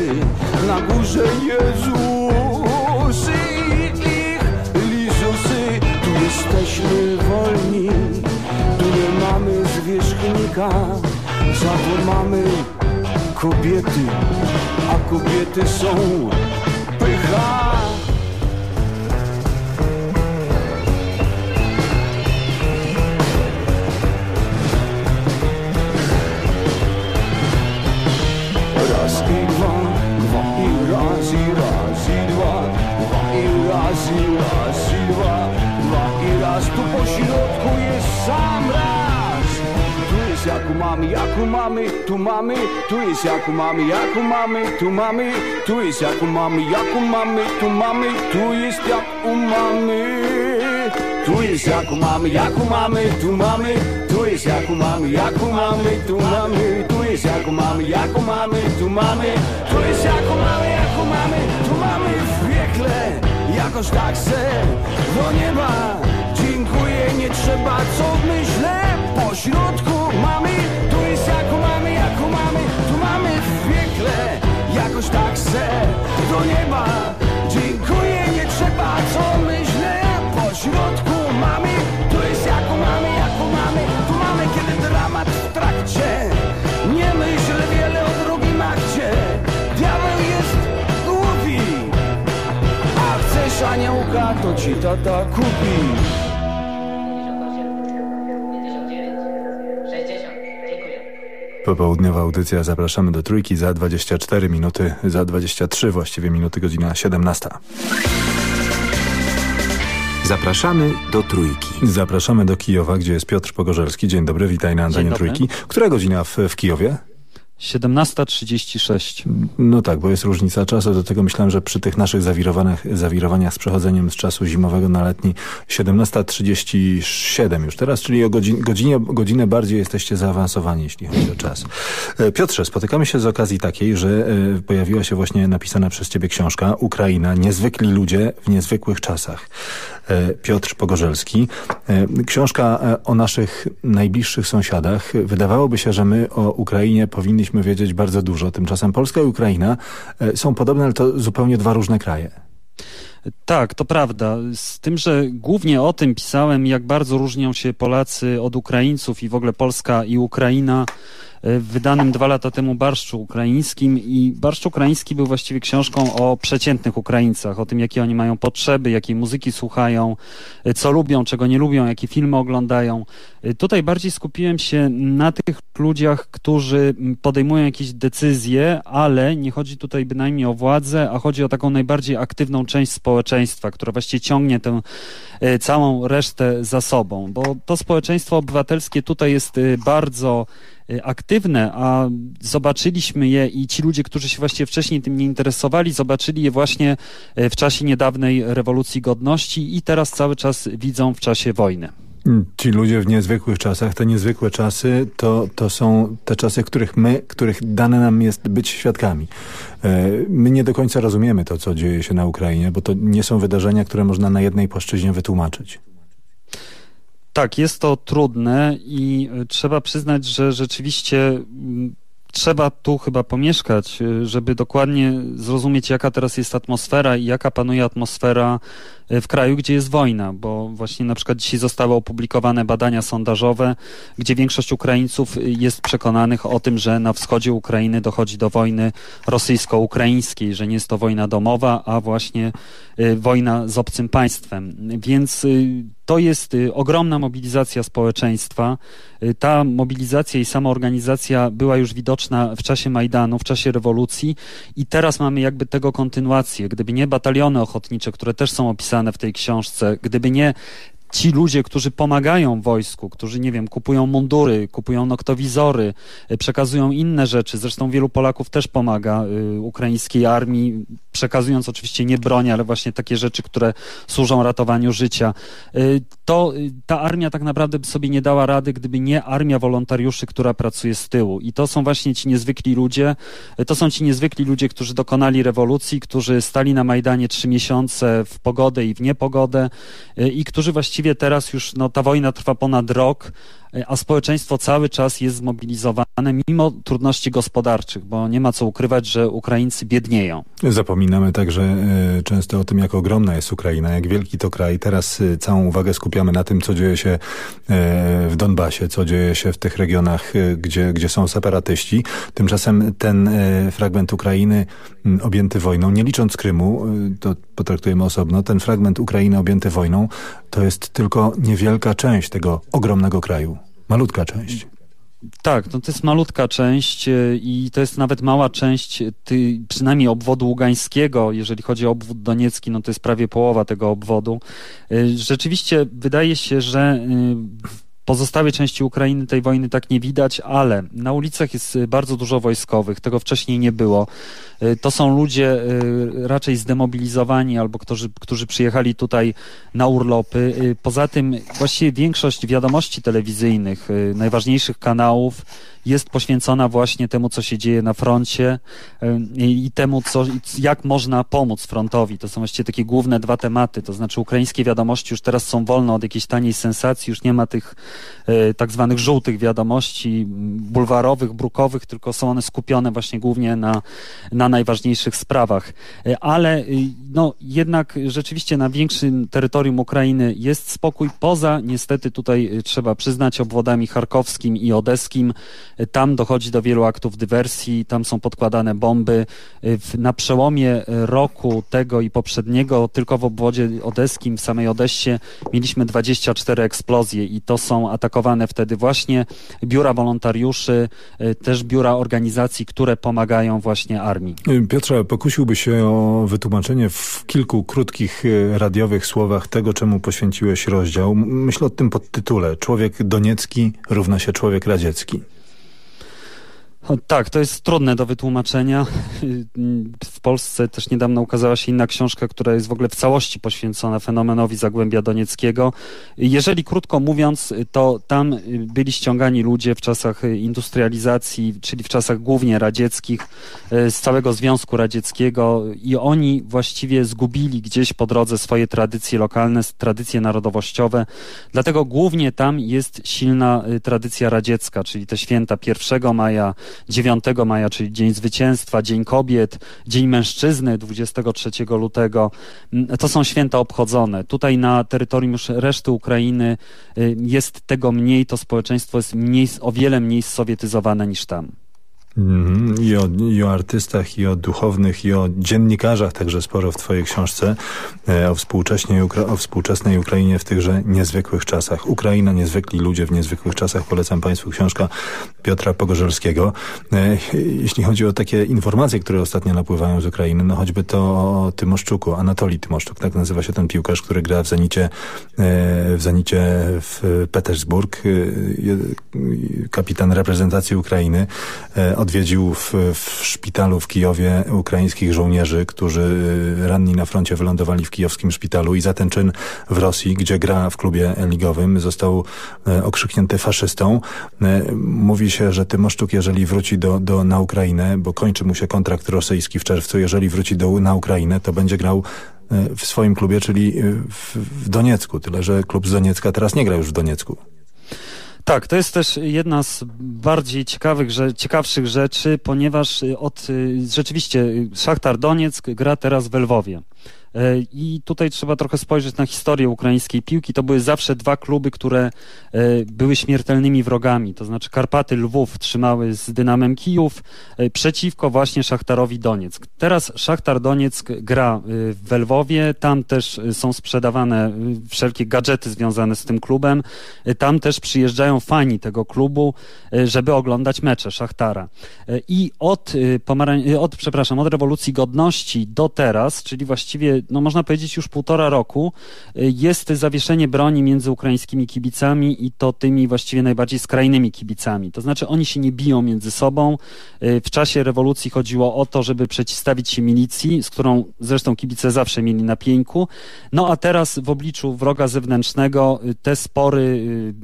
Na górze Jezusy ich Lizusy. Tu jesteśmy wolni. Tu nie mamy zwierzchnika. Za to mamy kobiety, a kobiety są pycha. Raz i dwa, dwa i raz i raz i dwa, dwa i raz i raz i dwa, dwa i raz tu po środku jest sam. Tu jest jak u mamy, jak u mamy, tu mamy, tu jest jak u mamy, jak u mamy, tu mamy, tu jest jak u mamy, jak u mamy, tu mamy, tu jest jak u mamy. Tu jest jak u mamy, jak u mamy, tu mamy, tu jest jak u mamy, jak u mamy, tu mamy, tu jest jak u mamy, jak u mamy, tu mamy, tu jest jak u mamy, jak u mamy, tu mamy w piekle, jakoś tak se do nieba. Dziękuję, nie trzeba, co myślę, po środku mamy, tu jest jak u mamy, jak u mamy, tu mamy w piekle, jakoś tak se do nieba. Dziękuję, nie trzeba, co myślę, po środku mamy, tu jest jak u mamy, jak u mamy, tu mamy, kiedy dramat w trakcie. Nie myśl wiele o drugim akcie, diabeł jest głupi, a chcesz aniołka, to ci tata kupi. Popołudniowa audycja. Zapraszamy do trójki za 24 minuty, za 23 właściwie minuty, godzina 17. Zapraszamy do Trójki. Zapraszamy do Kijowa, gdzie jest Piotr Pogorzelski. Dzień dobry, witaj na antenie. Trójki. Która godzina w, w Kijowie? 17.36. No tak, bo jest różnica czasu. Do tego myślałem, że przy tych naszych zawirowaniach, zawirowaniach z przechodzeniem z czasu zimowego na letni 17.37 już teraz, czyli o godzin, godzinie, godzinę bardziej jesteście zaawansowani, jeśli chodzi o czas. E, Piotrze, spotykamy się z okazji takiej, że e, pojawiła się właśnie napisana przez ciebie książka Ukraina, niezwykli ludzie w niezwykłych czasach. E, Piotr Pogorzelski. Książka o naszych najbliższych sąsiadach. Wydawałoby się, że my o Ukrainie powinniśmy wiedzieć bardzo dużo. Tymczasem Polska i Ukraina e, są podobne, ale to zupełnie dwa różne kraje. Tak, to prawda. Z tym, że głównie o tym pisałem, jak bardzo różnią się Polacy od Ukraińców i w ogóle Polska i Ukraina e, w wydanym dwa lata temu Barszczu Ukraińskim i Barszcz Ukraiński był właściwie książką o przeciętnych Ukraińcach, o tym, jakie oni mają potrzeby, jakiej muzyki słuchają, e, co lubią, czego nie lubią, jakie filmy oglądają. E, Tutaj bardziej skupiłem się na tych ludziach, którzy m, podejmują jakieś decyzje, ale nie chodzi tutaj bynajmniej o władzę, a chodzi o taką najbardziej aktywną część społeczeństwa, która właściwie ciągnie tę e, całą resztę za sobą, bo to społeczeństwo obywatelskie tutaj jest e, bardzo aktywne, a zobaczyliśmy je i ci ludzie, którzy się właściwie wcześniej tym nie interesowali, zobaczyli je właśnie w czasie niedawnej rewolucji godności i teraz cały czas widzą w czasie wojny. Ci ludzie w niezwykłych czasach, te niezwykłe czasy, to, to są te czasy, których my, których dane nam jest być świadkami. E, My nie do końca rozumiemy to, co dzieje się na Ukrainie, bo to nie są wydarzenia, które można na jednej płaszczyźnie wytłumaczyć. Tak, jest to trudne i y, trzeba przyznać, że rzeczywiście trzeba tu chyba pomieszkać, y, żeby dokładnie zrozumieć, jaka teraz jest atmosfera i jaka panuje atmosfera w kraju, gdzie jest wojna, bo właśnie na przykład dzisiaj zostały opublikowane badania sondażowe, gdzie większość Ukraińców jest przekonanych o tym, że na wschodzie Ukrainy dochodzi do wojny rosyjsko-ukraińskiej, że nie jest to wojna domowa, a właśnie y, wojna z obcym państwem. Więc y, to jest y, ogromna mobilizacja społeczeństwa. Ta mobilizacja i samoorganizacja była już widoczna w czasie Majdanu, w czasie rewolucji i teraz mamy jakby tego kontynuację. Gdyby nie bataliony ochotnicze, które też są opisane w tej książce, gdyby nie ci ludzie, którzy pomagają wojsku, którzy, nie wiem, kupują mundury, kupują noktowizory, y, przekazują inne rzeczy. Zresztą wielu Polaków też pomaga y, ukraińskiej armii, przekazując oczywiście nie broń, ale właśnie takie rzeczy, które służą ratowaniu życia. Y, To y, ta armia tak naprawdę by sobie nie dała rady, gdyby nie armia wolontariuszy, która pracuje z tyłu. I to są właśnie ci niezwykli ludzie. Y, To są ci niezwykli ludzie, którzy dokonali rewolucji, którzy stali na Majdanie trzy miesiące w pogodę i w niepogodę y, i którzy właściwie teraz już, no ta wojna trwa ponad rok, a społeczeństwo cały czas jest zmobilizowane mimo trudności gospodarczych, bo nie ma co ukrywać, że Ukraińcy biednieją. Zapominamy także e, często o tym, jak ogromna jest Ukraina, jak wielki to kraj. Teraz e, całą uwagę skupiamy na tym, co dzieje się e, w Donbasie, co dzieje się w tych regionach, gdzie, gdzie są separatyści. Tymczasem ten fragment Ukrainy objęty wojną, nie licząc Krymu, to potraktujemy osobno, ten fragment Ukrainy objęty wojną to jest tylko niewielka część tego ogromnego kraju. Malutka część. Tak, no to jest malutka część e, i to jest nawet mała część ty, przynajmniej obwodu ługańskiego, jeżeli chodzi o obwód doniecki, no to jest prawie połowa tego obwodu. E, rzeczywiście wydaje się, że e, pozostałej części Ukrainy tej wojny tak nie widać, ale na ulicach jest bardzo dużo wojskowych, tego wcześniej nie było. Y, to są ludzie y, raczej zdemobilizowani albo którzy, którzy przyjechali tutaj na urlopy. Y, poza tym właściwie większość wiadomości telewizyjnych, najważniejszych kanałów jest poświęcona właśnie temu, co się dzieje na froncie i temu, co, jak można pomóc frontowi. To są właściwie takie główne dwa tematy, to znaczy ukraińskie wiadomości już teraz są wolne od jakiejś taniej sensacji, już nie ma tych tak zwanych żółtych wiadomości bulwarowych, brukowych, tylko są one skupione właśnie głównie na, na najważniejszych sprawach. E, ale y, no, jednak rzeczywiście na większym terytorium Ukrainy jest spokój, poza niestety tutaj y, trzeba przyznać obwodami charkowskim i odeskim. E, tam dochodzi do wielu aktów dywersji, tam są podkładane bomby. Na przełomie roku tego i poprzedniego tylko w obwodzie odeskim, w samej Odessie mieliśmy 24 eksplozje i to są atakowane wtedy właśnie biura wolontariuszy, też biura organizacji, które pomagają właśnie armii. Piotrze, pokusiłby się o wytłumaczenie w kilku krótkich e, radiowych słowach tego, czemu poświęciłeś rozdział. Myślę o tym podtytule. Człowiek doniecki równa się człowiek radziecki. Tak, to jest trudne do wytłumaczenia. W Polsce też niedawno ukazała się inna książka, która jest w ogóle w całości poświęcona fenomenowi Zagłębia Donieckiego. Jeżeli krótko mówiąc, to tam byli ściągani ludzie w czasach industrializacji, czyli w czasach głównie radzieckich, z całego Związku Radzieckiego i oni właściwie zgubili gdzieś po drodze swoje tradycje lokalne, tradycje narodowościowe. Dlatego głównie tam jest silna tradycja radziecka, czyli te święta 1 maja, 9 maja, czyli Dzień Zwycięstwa, Dzień Kobiet, Dzień Mężczyzny 23 lutego. Mm, to są święta obchodzone. Tutaj na terytorium już reszty Ukrainy y, jest tego mniej, to społeczeństwo jest mniej, o wiele mniej sowietyzowane niż tam. Mm, I, o, I o artystach, i o duchownych, i o dziennikarzach także sporo w twojej książce e, o, współcześnie, o współczesnej Ukrainie w tychże niezwykłych czasach. Ukraina, niezwykli ludzie w niezwykłych czasach. Polecam Państwu książka Piotra Pogorzelskiego. E, jeśli chodzi o takie informacje, które ostatnio napływają z Ukrainy, no choćby to o Tymoszczuku, Anatolii Tymoszczuk, tak nazywa się ten piłkarz, który gra w Zenicie, e, w Zenicie w Petersburg. Kapitan reprezentacji Ukrainy odwiedził w, w szpitalu w Kijowie ukraińskich żołnierzy, którzy y, ranni na froncie wylądowali w kijowskim szpitalu i za ten czyn w Rosji, gdzie gra w klubie ligowym, został e, okrzyknięty faszystą. E, mówi się, że Tymoszczuk, jeżeli wróci do, do, na Ukrainę, bo kończy mu się kontrakt rosyjski w czerwcu, jeżeli wróci do, na Ukrainę, to będzie grał w swoim klubie, czyli w, w Doniecku. Tyle, że klub z Doniecka teraz nie gra już w Doniecku. Tak, to jest też jedna z bardziej ciekawych, że, ciekawszych rzeczy, ponieważ y, od, y, rzeczywiście y, Szachtar Donieck gra teraz w Lwowie. E, I tutaj trzeba trochę spojrzeć na historię ukraińskiej piłki. To były zawsze dwa kluby, które e, były śmiertelnymi wrogami. To znaczy Karpaty Lwów trzymały z Dynamem Kijów e, przeciwko właśnie Szachtarowi Donieck. Teraz Szachtar Donieck gra w Lwowie. Tam też są sprzedawane wszelkie gadżety związane z tym klubem. Tam też przyjeżdżają fani tego klubu, żeby oglądać mecze Szachtara. I od, od, przepraszam, od rewolucji godności do teraz, czyli właściwie no można powiedzieć już półtora roku, y, jest zawieszenie broni między ukraińskimi kibicami i to tymi właściwie najbardziej skrajnymi kibicami. To znaczy oni się nie biją między sobą. Y, w czasie rewolucji chodziło o to, żeby przeciwstawić się milicji, z którą zresztą kibice zawsze mieli na pieńku. No a teraz w obliczu wroga zewnętrznego y, te spory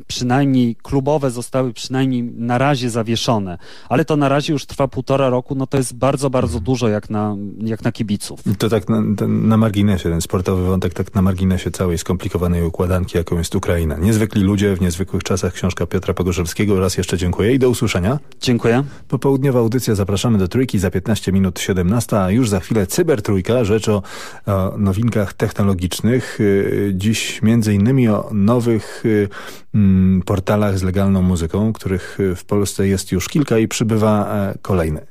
przynajmniej klubowe zostały przynajmniej na razie zawieszone. Ale to na razie już trwa półtora roku, no to jest bardzo, bardzo dużo jak na, jak na kibiców. To tak na, na marginesie, ten sportowy wątek tak na marginesie całej skomplikowanej układanki, jaką jest Ukraina. Niezwykli ludzie w niezwykłych czasach, książka Piotra Pogorzelskiego. Raz jeszcze dziękuję i do usłyszenia. Dziękuję. Popołudniowa audycja zapraszamy do Trójki za 15 minut 17, a już za chwilę Cybertrójka, rzecz o, o nowinkach technologicznych. Y, Dziś między innymi o nowych y, mm, portalach z legalną muzyką, których y, w Polsce jest już kilka i przybywa e, kolejny.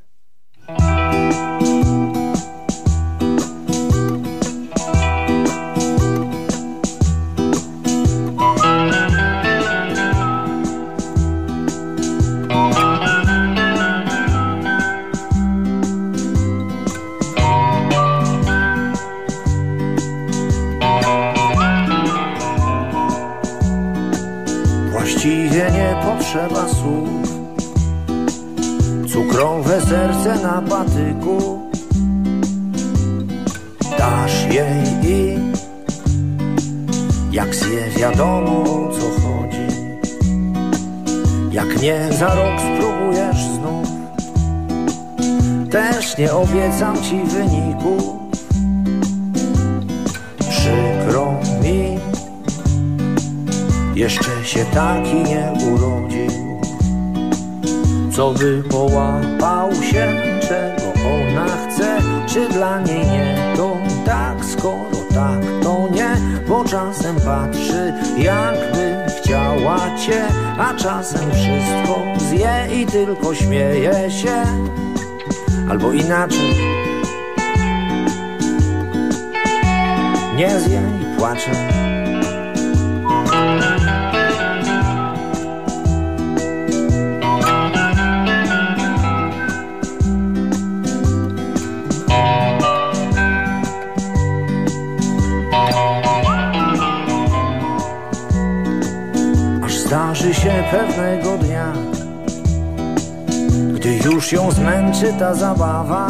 Ta zabawa.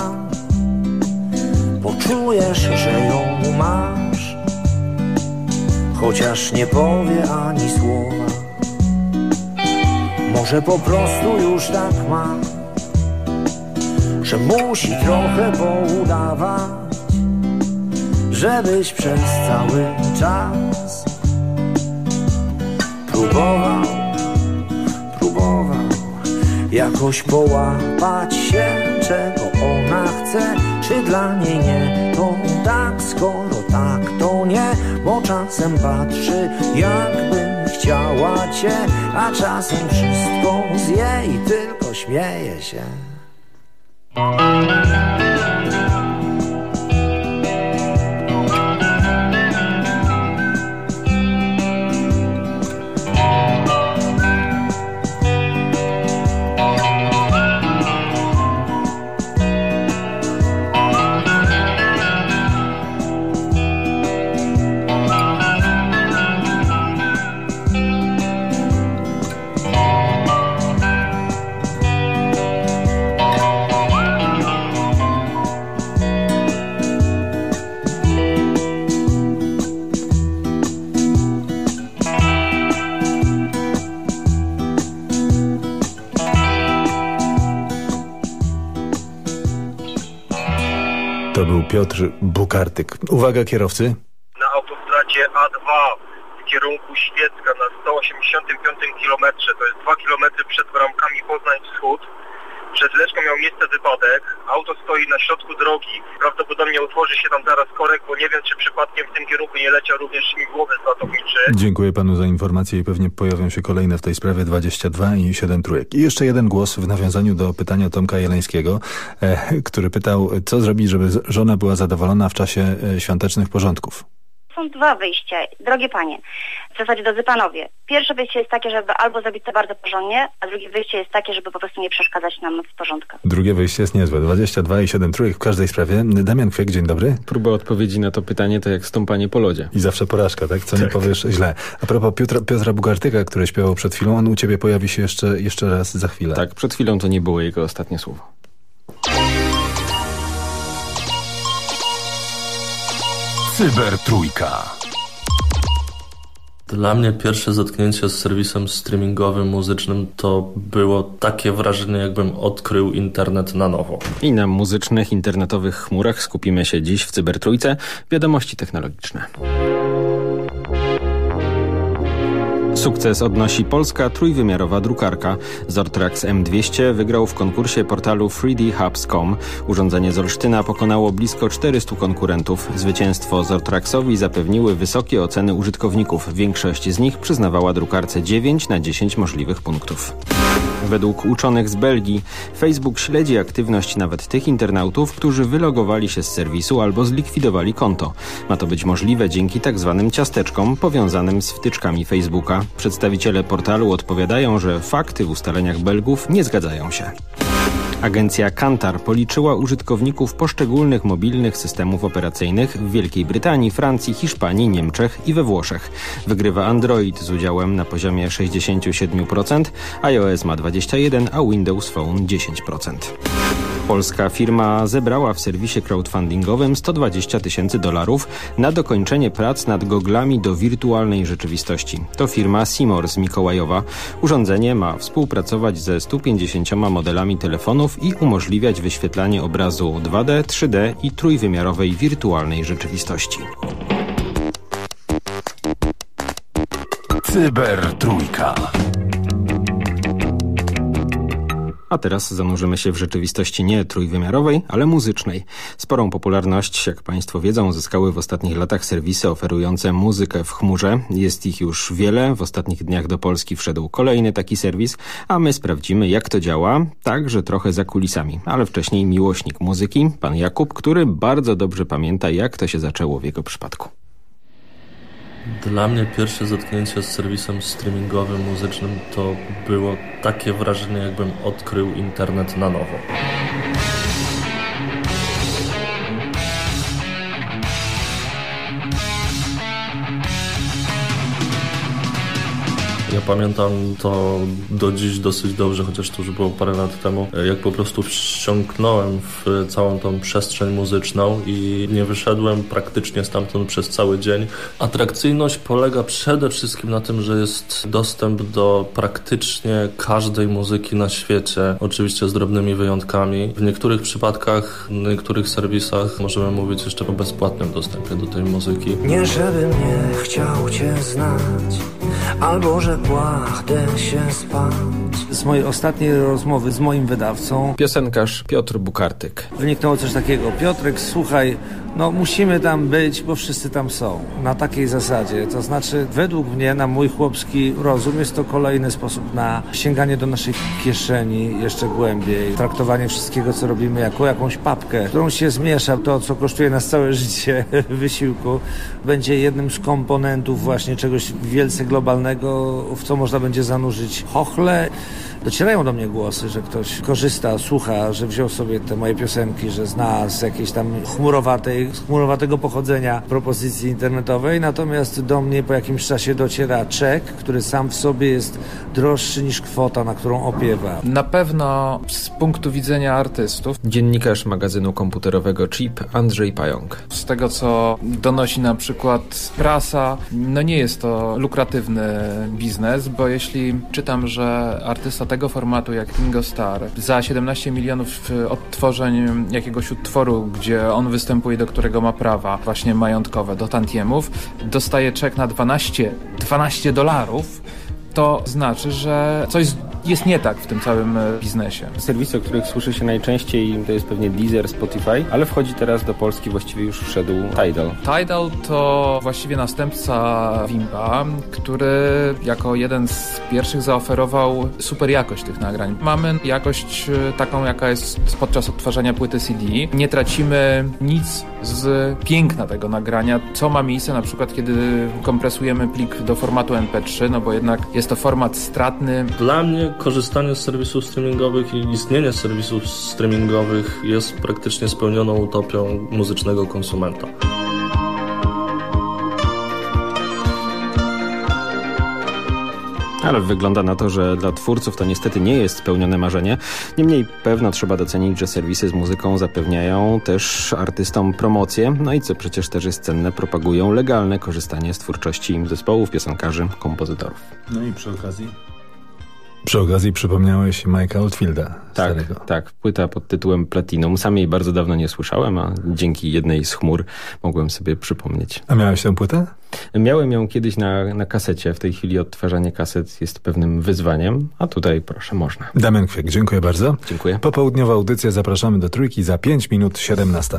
Poczujesz, że ją masz Chociaż nie powie ani słowa. Może po prostu już tak ma Że musi trochę poudawać Żebyś przez cały czas Próbował, Jakoś połapać się Czego ona chce. Czy dla niej nie To tak, skoro tak to nie? Bo czasem patrzy Jakby chciała cię. A czasem wszystko zje I tylko śmieje się Piotr Bukartyk. Uwaga kierowcy. na autostradzie A2 w kierunku Świecka na 185 km, to jest 2 km przed bramkami Poznań Wschód. Przed Leczką miał miejsce wypadek, auto stoi na środku drogi, prawdopodobnie utworzy się tam zaraz korek, bo nie wiem czy przypadkiem w tym kierunku nie leciał również śmigłowiec ratowniczy. Dziękuję panu za informację i pewnie pojawią się kolejne w tej sprawie 22 i 7 trójek. I jeszcze jeden głos w nawiązaniu do pytania Tomka Jeleńskiego, e, który pytał, co zrobić, żeby żona była zadowolona w czasie e, świątecznych porządków. Są dwa wyjścia, drogie panie, w zasadzie drodzy panowie. Pierwsze wyjście jest takie, żeby albo zrobić to bardzo porządnie, a drugie wyjście jest takie, żeby po prostu nie przeszkadzać nam w porządkach. Drugie wyjście jest niezłe. 22 i 7 trójek w każdej sprawie. Damian Kwiek, dzień dobry. Próba odpowiedzi na to pytanie to jak stąpanie po lodzie. I zawsze porażka, tak? Co nie powiesz źle. A propos Piotra, Piotra Bugartyka, który śpiewał przed chwilą, on u ciebie pojawi się jeszcze, jeszcze raz za chwilę. Tak, przed chwilą to nie było jego ostatnie słowo. Cybertrójka. Dla mnie pierwsze zetknięcie z serwisem streamingowym, muzycznym to było takie wrażenie, jakbym odkrył internet na nowo. I na muzycznych, internetowych chmurach skupimy się dziś w Cybertrójce. Wiadomości technologiczne. Sukces odnosi polska trójwymiarowa drukarka. Zortrax M200 wygrał w konkursie portalu 3dhubs.com. Urządzenie z Olsztyna pokonało blisko 400 konkurentów. Zwycięstwo Zortraxowi zapewniły wysokie oceny użytkowników. Większość z nich przyznawała drukarce 9 na 10 możliwych punktów. Według uczonych z Belgii Facebook śledzi aktywność nawet tych internautów, którzy wylogowali się z serwisu albo zlikwidowali konto. Ma to być możliwe dzięki tzw. Tak ciasteczkom powiązanym z wtyczkami Facebooka. Przedstawiciele portalu odpowiadają, że fakty w ustaleniach Belgów nie zgadzają się. Agencja Kantar policzyła użytkowników poszczególnych mobilnych systemów operacyjnych w Wielkiej Brytanii, Francji, Hiszpanii, Niemczech i we Włoszech. Wygrywa Android z udziałem na poziomie 67%, iOS ma 21%, a Windows Phone 10%. Polska firma zebrała w serwisie crowdfundingowym 120 tysięcy dolarów na dokończenie prac nad goglami do wirtualnej rzeczywistości. To firma Simor z Mikołajowa. Urządzenie ma współpracować ze 150 modelami telefonów i umożliwiać wyświetlanie obrazu 2D, 3D i trójwymiarowej wirtualnej rzeczywistości. Cyber Trójka. A teraz zanurzymy się w rzeczywistości nie trójwymiarowej, ale muzycznej. Sporą popularność, jak Państwo wiedzą, zyskały w ostatnich latach serwisy oferujące muzykę w chmurze. Jest ich już wiele. W ostatnich dniach do Polski wszedł kolejny taki serwis, a my sprawdzimy, jak to działa, także trochę za kulisami. Ale wcześniej miłośnik muzyki, pan Jakub, który bardzo dobrze pamięta, jak to się zaczęło w jego przypadku. Dla mnie pierwsze zetknięcie z serwisem streamingowym, muzycznym to było takie wrażenie, jakbym odkrył internet na nowo. Ja pamiętam to do dziś dosyć dobrze, chociaż to już było parę lat temu, jak po prostu wsiąknąłem w całą tą przestrzeń muzyczną i nie wyszedłem praktycznie stamtąd przez cały dzień. Atrakcyjność polega przede wszystkim na tym, że jest dostęp do praktycznie każdej muzyki na świecie, oczywiście z drobnymi wyjątkami. W niektórych przypadkach, w niektórych serwisach możemy mówić jeszcze o bezpłatnym dostępie do tej muzyki. Nie żebym nie chciał Cię znać, albo że kładę się spać. Z mojej ostatniej rozmowy z moim wydawcą Piosenkarz Piotr Bukartyk. wyniknęło coś takiego. Piotrek, słuchaj, no musimy tam być, bo wszyscy tam są. Na takiej zasadzie. To znaczy, według mnie, na mój chłopski rozum, jest to kolejny sposób na sięganie do naszej kieszeni jeszcze głębiej. Traktowanie wszystkiego, co robimy, jako jakąś papkę, którą się zmiesza. To, co kosztuje nas całe życie [LAUGHS] wysiłku, będzie jednym z komponentów właśnie czegoś wielce globalnego, w co można będzie zanurzyć chochle. Docierają do mnie głosy, że ktoś korzysta, słucha, że wziął sobie te moje piosenki, że zna z jakiejś tam chmurowatej, chmurowatego pochodzenia propozycji internetowej, natomiast do mnie po jakimś czasie dociera czek, który sam w sobie jest droższy niż kwota, na którą opiewa. Na pewno z punktu widzenia artystów, Dziennikarz magazynu komputerowego Chip Andrzej Pająk. z tego co donosi na przykład prasa, no nie jest to lukratywny biznes, bo jeśli czytam, że artysta tego formatu jak Ringo Starr za 17 milionów odtworzeń jakiegoś utworu, gdzie on występuje, do którego ma prawa właśnie majątkowe, do tantiemów, dostaje czek na 12, 12 dolarów, to znaczy, że coś jest nie tak w tym całym e, biznesie. Serwisy, o których słyszy się najczęściej, to jest pewnie Deezer, Spotify, ale wchodzi teraz do Polski, właściwie już wszedł Tidal. Tidal to właściwie następca Wimpa, który jako jeden z pierwszych zaoferował super jakość tych nagrań. Mamy jakość e, taką, jaka jest podczas odtwarzania płyty CD. Nie tracimy nic z piękna tego nagrania, co ma miejsce na przykład, kiedy kompresujemy plik do formatu MP3, no bo jednak jest to format stratny. Dla mnie korzystanie z serwisów streamingowych i istnienie serwisów streamingowych jest praktycznie spełnioną utopią muzycznego konsumenta. Ale wygląda na to, że dla twórców to niestety nie jest spełnione marzenie. Niemniej pewno trzeba docenić, że serwisy z muzyką zapewniają też artystom promocję, no i co przecież też jest cenne, propagują legalne korzystanie z twórczości zespołów, piosenkarzy, kompozytorów. No i przy okazji? Przy okazji przypomniałeś Mike'a Oldfielda. Tak, starego. tak. Płyta pod tytułem Platinum. Sam jej bardzo dawno nie słyszałem, a dzięki jednej z chmur mogłem sobie przypomnieć. A miałeś tę płytę? Miałem ją kiedyś na, na kasecie. W tej chwili odtwarzanie kaset jest pewnym wyzwaniem, a tutaj proszę, można. Damian Kwiek, dziękuję bardzo. Dziękuję. Popołudniowa audycja, zapraszamy do Trójki za 5 minut 17.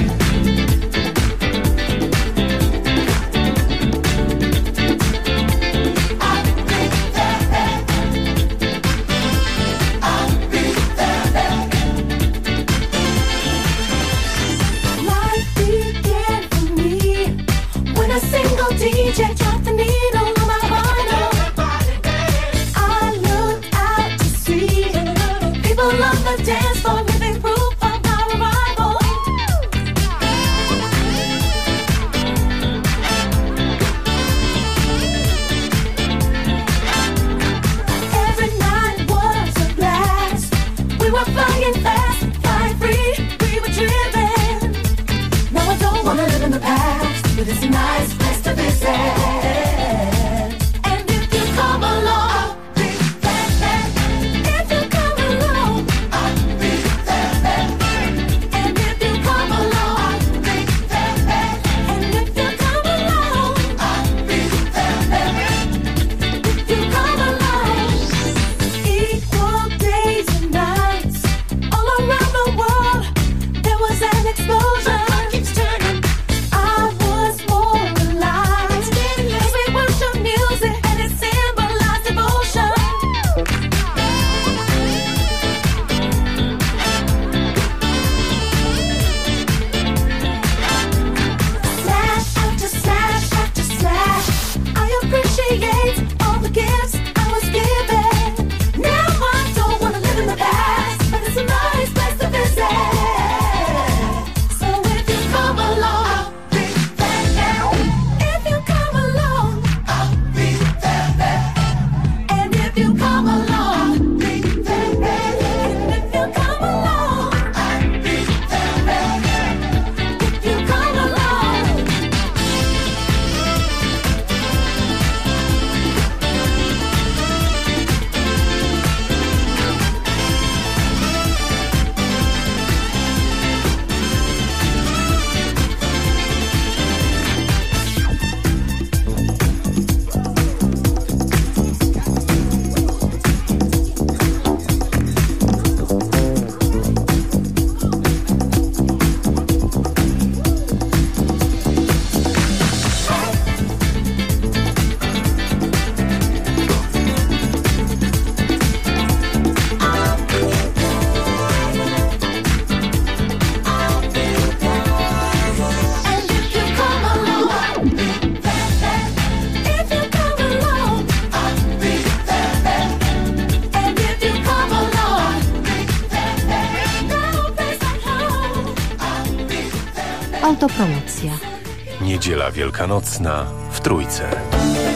Autopromocja. Niedziela Wielkanocna w Trójce.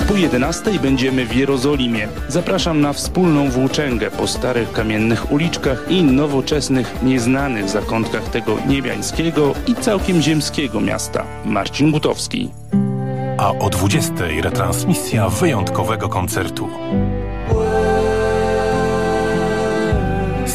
Po 11 będziemy w Jerozolimie. Zapraszam na wspólną włóczęgę po starych kamiennych uliczkach i nowoczesnych, nieznanych zakątkach tego niebiańskiego i całkiem ziemskiego miasta. Marcin Butowski. A o 20 retransmisja wyjątkowego koncertu.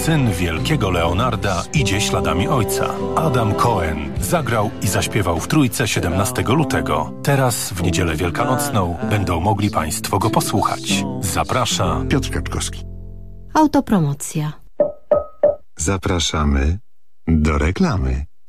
Syn wielkiego Leonarda idzie śladami ojca. Adam Cohen zagrał i zaśpiewał w Trójce 17 lutego. Teraz w niedzielę wielkanocną będą mogli Państwo go posłuchać. Zaprasza Piotr Kaczkowski. Autopromocja. Zapraszamy do reklamy.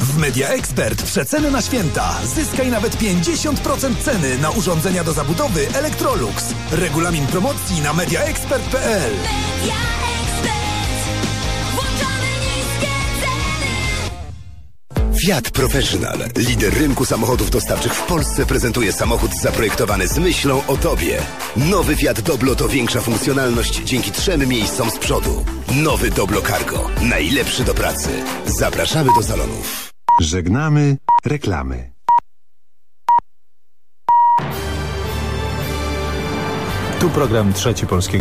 W Media Expert przeceny na święta. Zyskaj nawet 50% ceny na urządzenia do zabudowy Electrolux. Regulamin promocji na mediaexpert.pl. Fiat Professional, lider rynku samochodów dostawczych w Polsce, prezentuje samochód zaprojektowany z myślą o Tobie. Nowy Fiat Doblo to większa funkcjonalność dzięki trzem miejscom z przodu. Nowy Doblo Cargo, najlepszy do pracy. Zapraszamy do salonów. Żegnamy reklamy. Tu program Trzeci Polskiego